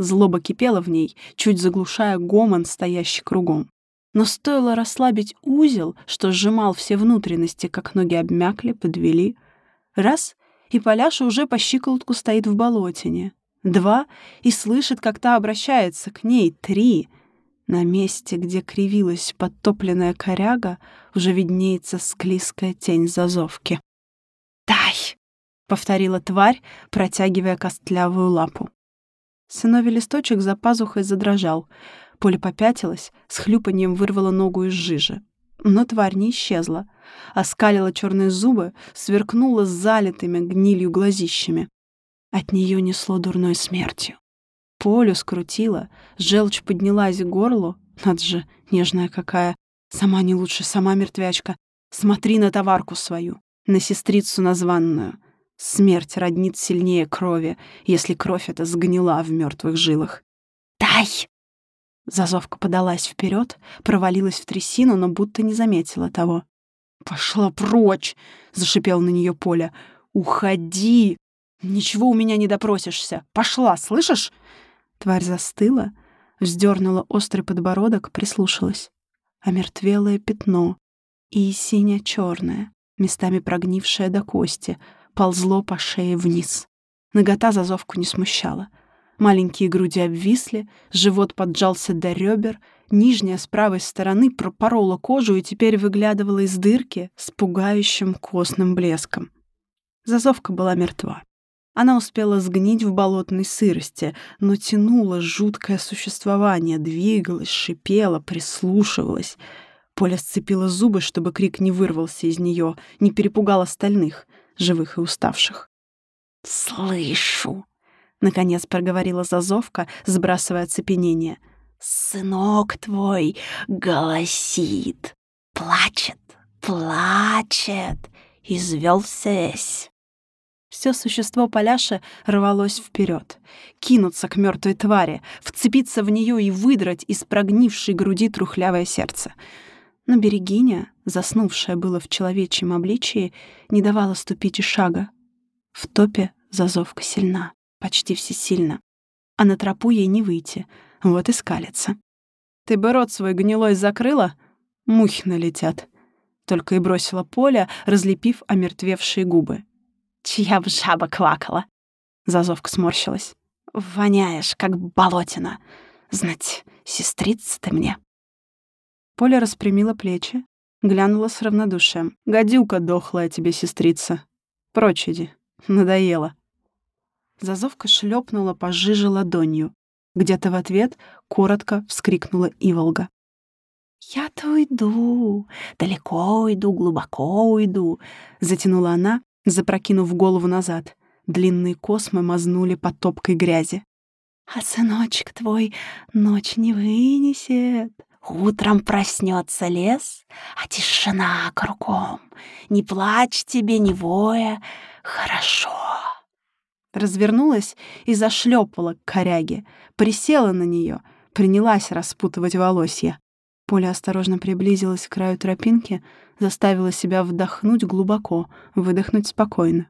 Злоба кипела в ней, чуть заглушая гомон, стоящий кругом. Но стоило расслабить узел, что сжимал все внутренности, как ноги обмякли, подвели — Раз — и Поляша уже по щиколотку стоит в болотине. Два — и слышит, как та обращается к ней. Три — на месте, где кривилась подтопленная коряга, уже виднеется склизкая тень зазовки. «Дай!» — повторила тварь, протягивая костлявую лапу. Сыновий листочек за пазухой задрожал. Поля попятилась, с хлюпаньем вырвала ногу из жижи. Но тварь не исчезла. Оскалила черные зубы, сверкнула с залитыми гнилью глазищами. От нее несло дурной смертью. Полю скрутила, желчь поднялась к горлу. Надо же, нежная какая. Сама не лучше, сама мертвячка. Смотри на товарку свою, на сестрицу названную. Смерть роднит сильнее крови, если кровь эта сгнила в мертвых жилах. «Дай!» Зазовка подалась вперед, провалилась в трясину, но будто не заметила того. «Пошла прочь!» — зашипел на нее Поля. «Уходи! Ничего у меня не допросишься! Пошла, слышишь?» Тварь застыла, вздернула острый подбородок, прислушалась. Омертвелое пятно и сине-черное, местами прогнившее до кости, ползло по шее вниз. Нагота зазовку не смущала — Маленькие груди обвисли, живот поджался до ребер, нижняя с правой стороны пропорола кожу и теперь выглядывала из дырки с пугающим костным блеском. Зазовка была мертва. Она успела сгнить в болотной сырости, но тянула жуткое существование, двигалась, шипела, прислушивалась. Поля сцепила зубы, чтобы крик не вырвался из нее, не перепугал остальных, живых и уставших. «Слышу!» — наконец проговорила Зазовка, сбрасывая оцепенение. «Сынок твой голосит, плачет, плачет, извелся весь». Все существо Поляши рвалось вперед, кинуться к мертвой твари, вцепиться в нее и выдрать из прогнившей груди трухлявое сердце. Но Берегиня, заснувшая было в человечьем обличии, не давала ступить и шага. В топе зазовка сильна почти всесильно. А на тропу ей не выйти, вот и скалится. «Ты бы рот свой гнилой закрыла? Мухи налетят». Только и бросила Поля, разлепив омертвевшие губы. «Чья б жаба квакала?» Зазовка сморщилась. «Воняешь, как болотина. Знать, сестрица ты мне». Поля распрямила плечи, глянула с равнодушием. «Гадюка дохлая тебе, сестрица. Прочь иди. Надоело». Зазовка шлепнула по жиже ладонью. Где-то в ответ коротко вскрикнула Иволга. «Я-то уйду, далеко уйду, глубоко уйду», — затянула она, запрокинув голову назад. Длинные космы мазнули по топкой грязи. «А сыночек твой ночь не вынесет. Утром проснется лес, а тишина кругом. Не плачь тебе, не воя, хорошо» развернулась и зашлепала к коряге, присела на нее, принялась распутывать волосья. Поля осторожно приблизилась к краю тропинки, заставила себя вдохнуть глубоко, выдохнуть спокойно.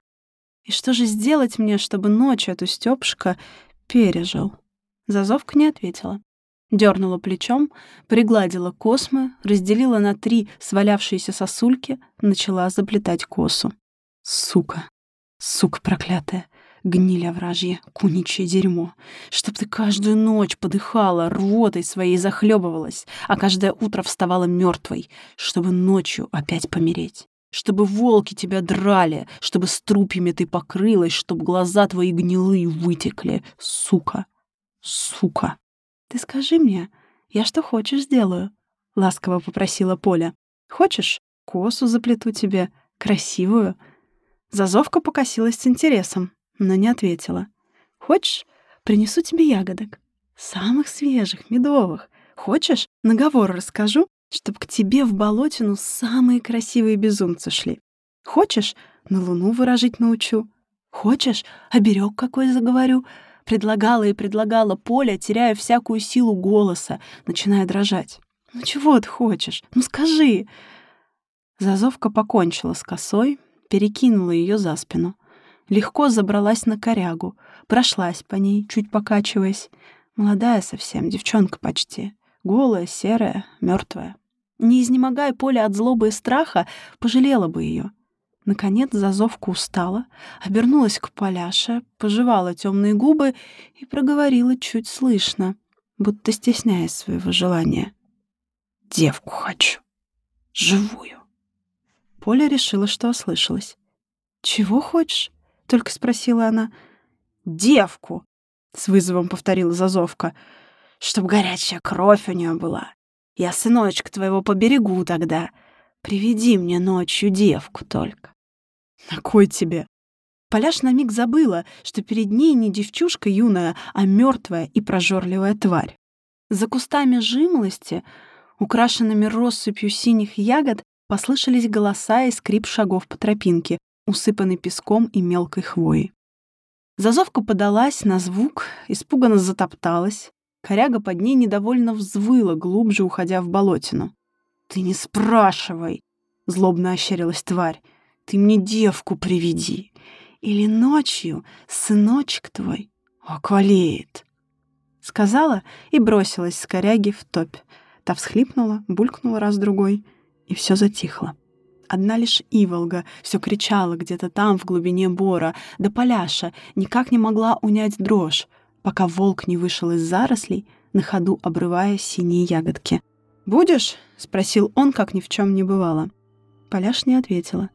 И что же сделать мне, чтобы ночь эту Стёпшка пережил? Зазовка не ответила. Дернула плечом, пригладила космы, разделила на три свалявшиеся сосульки, начала заплетать косу. Сука! Сука проклятая! Гниль овражья, куничье дерьмо. Чтоб ты каждую ночь подыхала, рвотой своей захлебывалась, а каждое утро вставала мертвой, чтобы ночью опять помереть. Чтобы волки тебя драли, чтобы струпьями ты покрылась, чтоб глаза твои гнилые вытекли. Сука! Сука! Ты скажи мне, я что хочешь сделаю? Ласково попросила Поля. Хочешь, косу заплету тебе, красивую? Зазовка покосилась с интересом но не ответила. «Хочешь, принесу тебе ягодок? Самых свежих, медовых. Хочешь, наговор расскажу, чтоб к тебе в болотину самые красивые безумцы шли? Хочешь, на луну выражить научу? Хочешь, оберег какой заговорю?» Предлагала и предлагала Поля, теряя всякую силу голоса, начиная дрожать. «Ну чего ты хочешь? Ну скажи!» Зазовка покончила с косой, перекинула ее за спину легко забралась на корягу, прошлась по ней, чуть покачиваясь. Молодая совсем, девчонка почти. Голая, серая, мертвая. Не изнемогая поле от злобы и страха, пожалела бы ее. Наконец зазовка устала, обернулась к Поляше, пожевала темные губы и проговорила чуть слышно, будто стесняясь своего желания. «Девку хочу. Живую». Поля решила, что ослышалась. «Чего хочешь?» только спросила она. «Девку!» — с вызовом повторила Зазовка. чтоб горячая кровь у нее была. Я сыночка твоего поберегу тогда. Приведи мне ночью девку только. На кой тебе? Поляш на миг забыла, что перед ней не девчушка юная, а мертвая и прожорливая тварь. За кустами жимолости, украшенными россыпью синих ягод, послышались голоса и скрип шагов по тропинке, усыпанной песком и мелкой хвоей. Зазовка подалась на звук, испуганно затопталась. Коряга под ней недовольно взвыла, глубже уходя в болотину. «Ты не спрашивай!» — злобно ощерилась тварь. «Ты мне девку приведи! Или ночью сыночек твой околеет!» Сказала и бросилась с коряги в топь. Та всхлипнула, булькнула раз-другой, и все затихло. Одна лишь Иволга все кричала где-то там, в глубине бора, да Поляша никак не могла унять дрожь, пока волк не вышел из зарослей, на ходу обрывая синие ягодки. «Будешь?» — спросил он, как ни в чем не бывало. Поляш не ответила.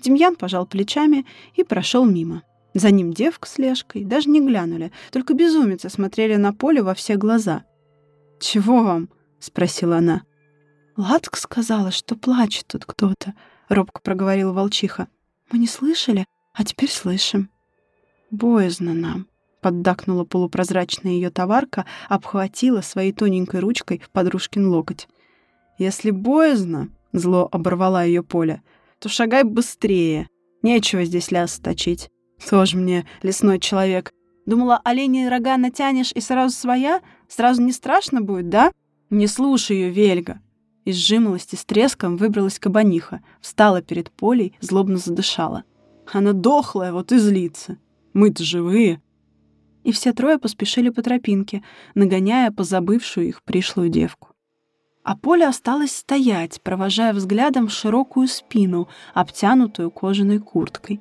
Демьян пожал плечами и прошел мимо. За ним девка с Лешкой даже не глянули, только безумицы смотрели на поле во все глаза. «Чего вам?» — спросила она. «Ладка сказала, что плачет тут кто-то», — робко проговорила волчиха. «Мы не слышали, а теперь слышим». «Боязно нам», — поддакнула полупрозрачная ее товарка, обхватила своей тоненькой ручкой подружкин локоть. «Если боязно», — зло оборвала ее Поля, — «то шагай быстрее. Нечего здесь ляс точить. Тоже мне лесной человек. Думала, оленей рога натянешь и сразу своя? Сразу не страшно будет, да? Не слушай ее, Вельга. Из жимолости с треском выбралась кабаниха, встала перед полей, злобно задышала. Она дохлая, вот и злится. Мы-то живые. И все трое поспешили по тропинке, нагоняя позабывшую их пришлую девку. А Поля осталась стоять, провожая взглядом широкую спину, обтянутую кожаной курткой.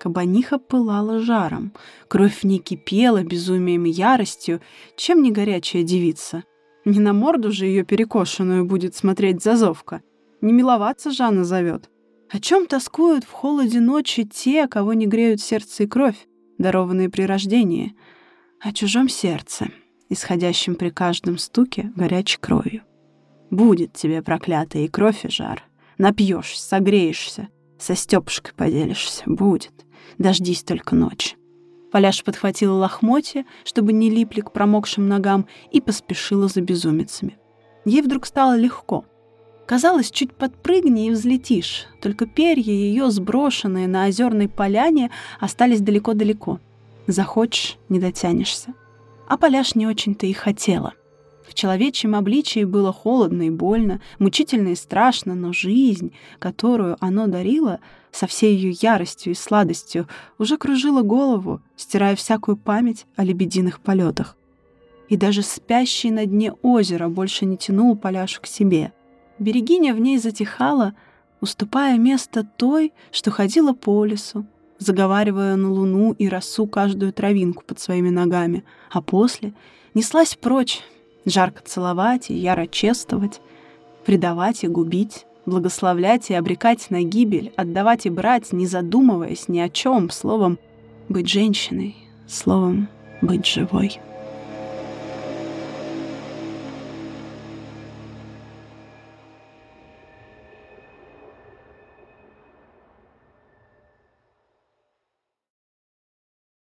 Кабаниха пылала жаром, кровь в ней кипела безумием и яростью, чем не горячая девица — не на морду же ее перекошенную будет смотреть зазовка. Не миловаться Жанна зовет. О чем тоскуют в холоде ночи те, кого не греют сердце и кровь, дарованные при рождении? О чужом сердце, исходящем при каждом стуке горячей кровью. Будет тебе, проклятая, и кровь, и жар. Напьешься, согреешься, со Степушкой поделишься. Будет. Дождись только ночи. Поляш подхватила лохмотья, чтобы не липли к промокшим ногам, и поспешила за безумицами. Ей вдруг стало легко. Казалось, чуть подпрыгни и взлетишь, только перья ее, сброшенные на озерной поляне, остались далеко-далеко. Захочешь — не дотянешься. А Поляш не очень-то и хотела — в человечьем обличии было холодно и больно, мучительно и страшно, но жизнь, которую оно дарило, со всей ее яростью и сладостью, уже кружила голову, стирая всякую память о лебединых полетах. И даже спящий на дне озера больше не тянул Поляшу к себе. Берегиня в ней затихала, уступая место той, что ходила по лесу, заговаривая на луну и росу каждую травинку под своими ногами, а после неслась прочь, жарко целовать и яро чествовать, предавать и губить, благословлять и обрекать на гибель, отдавать и брать, не задумываясь ни о чем, словом, быть женщиной, словом, быть живой.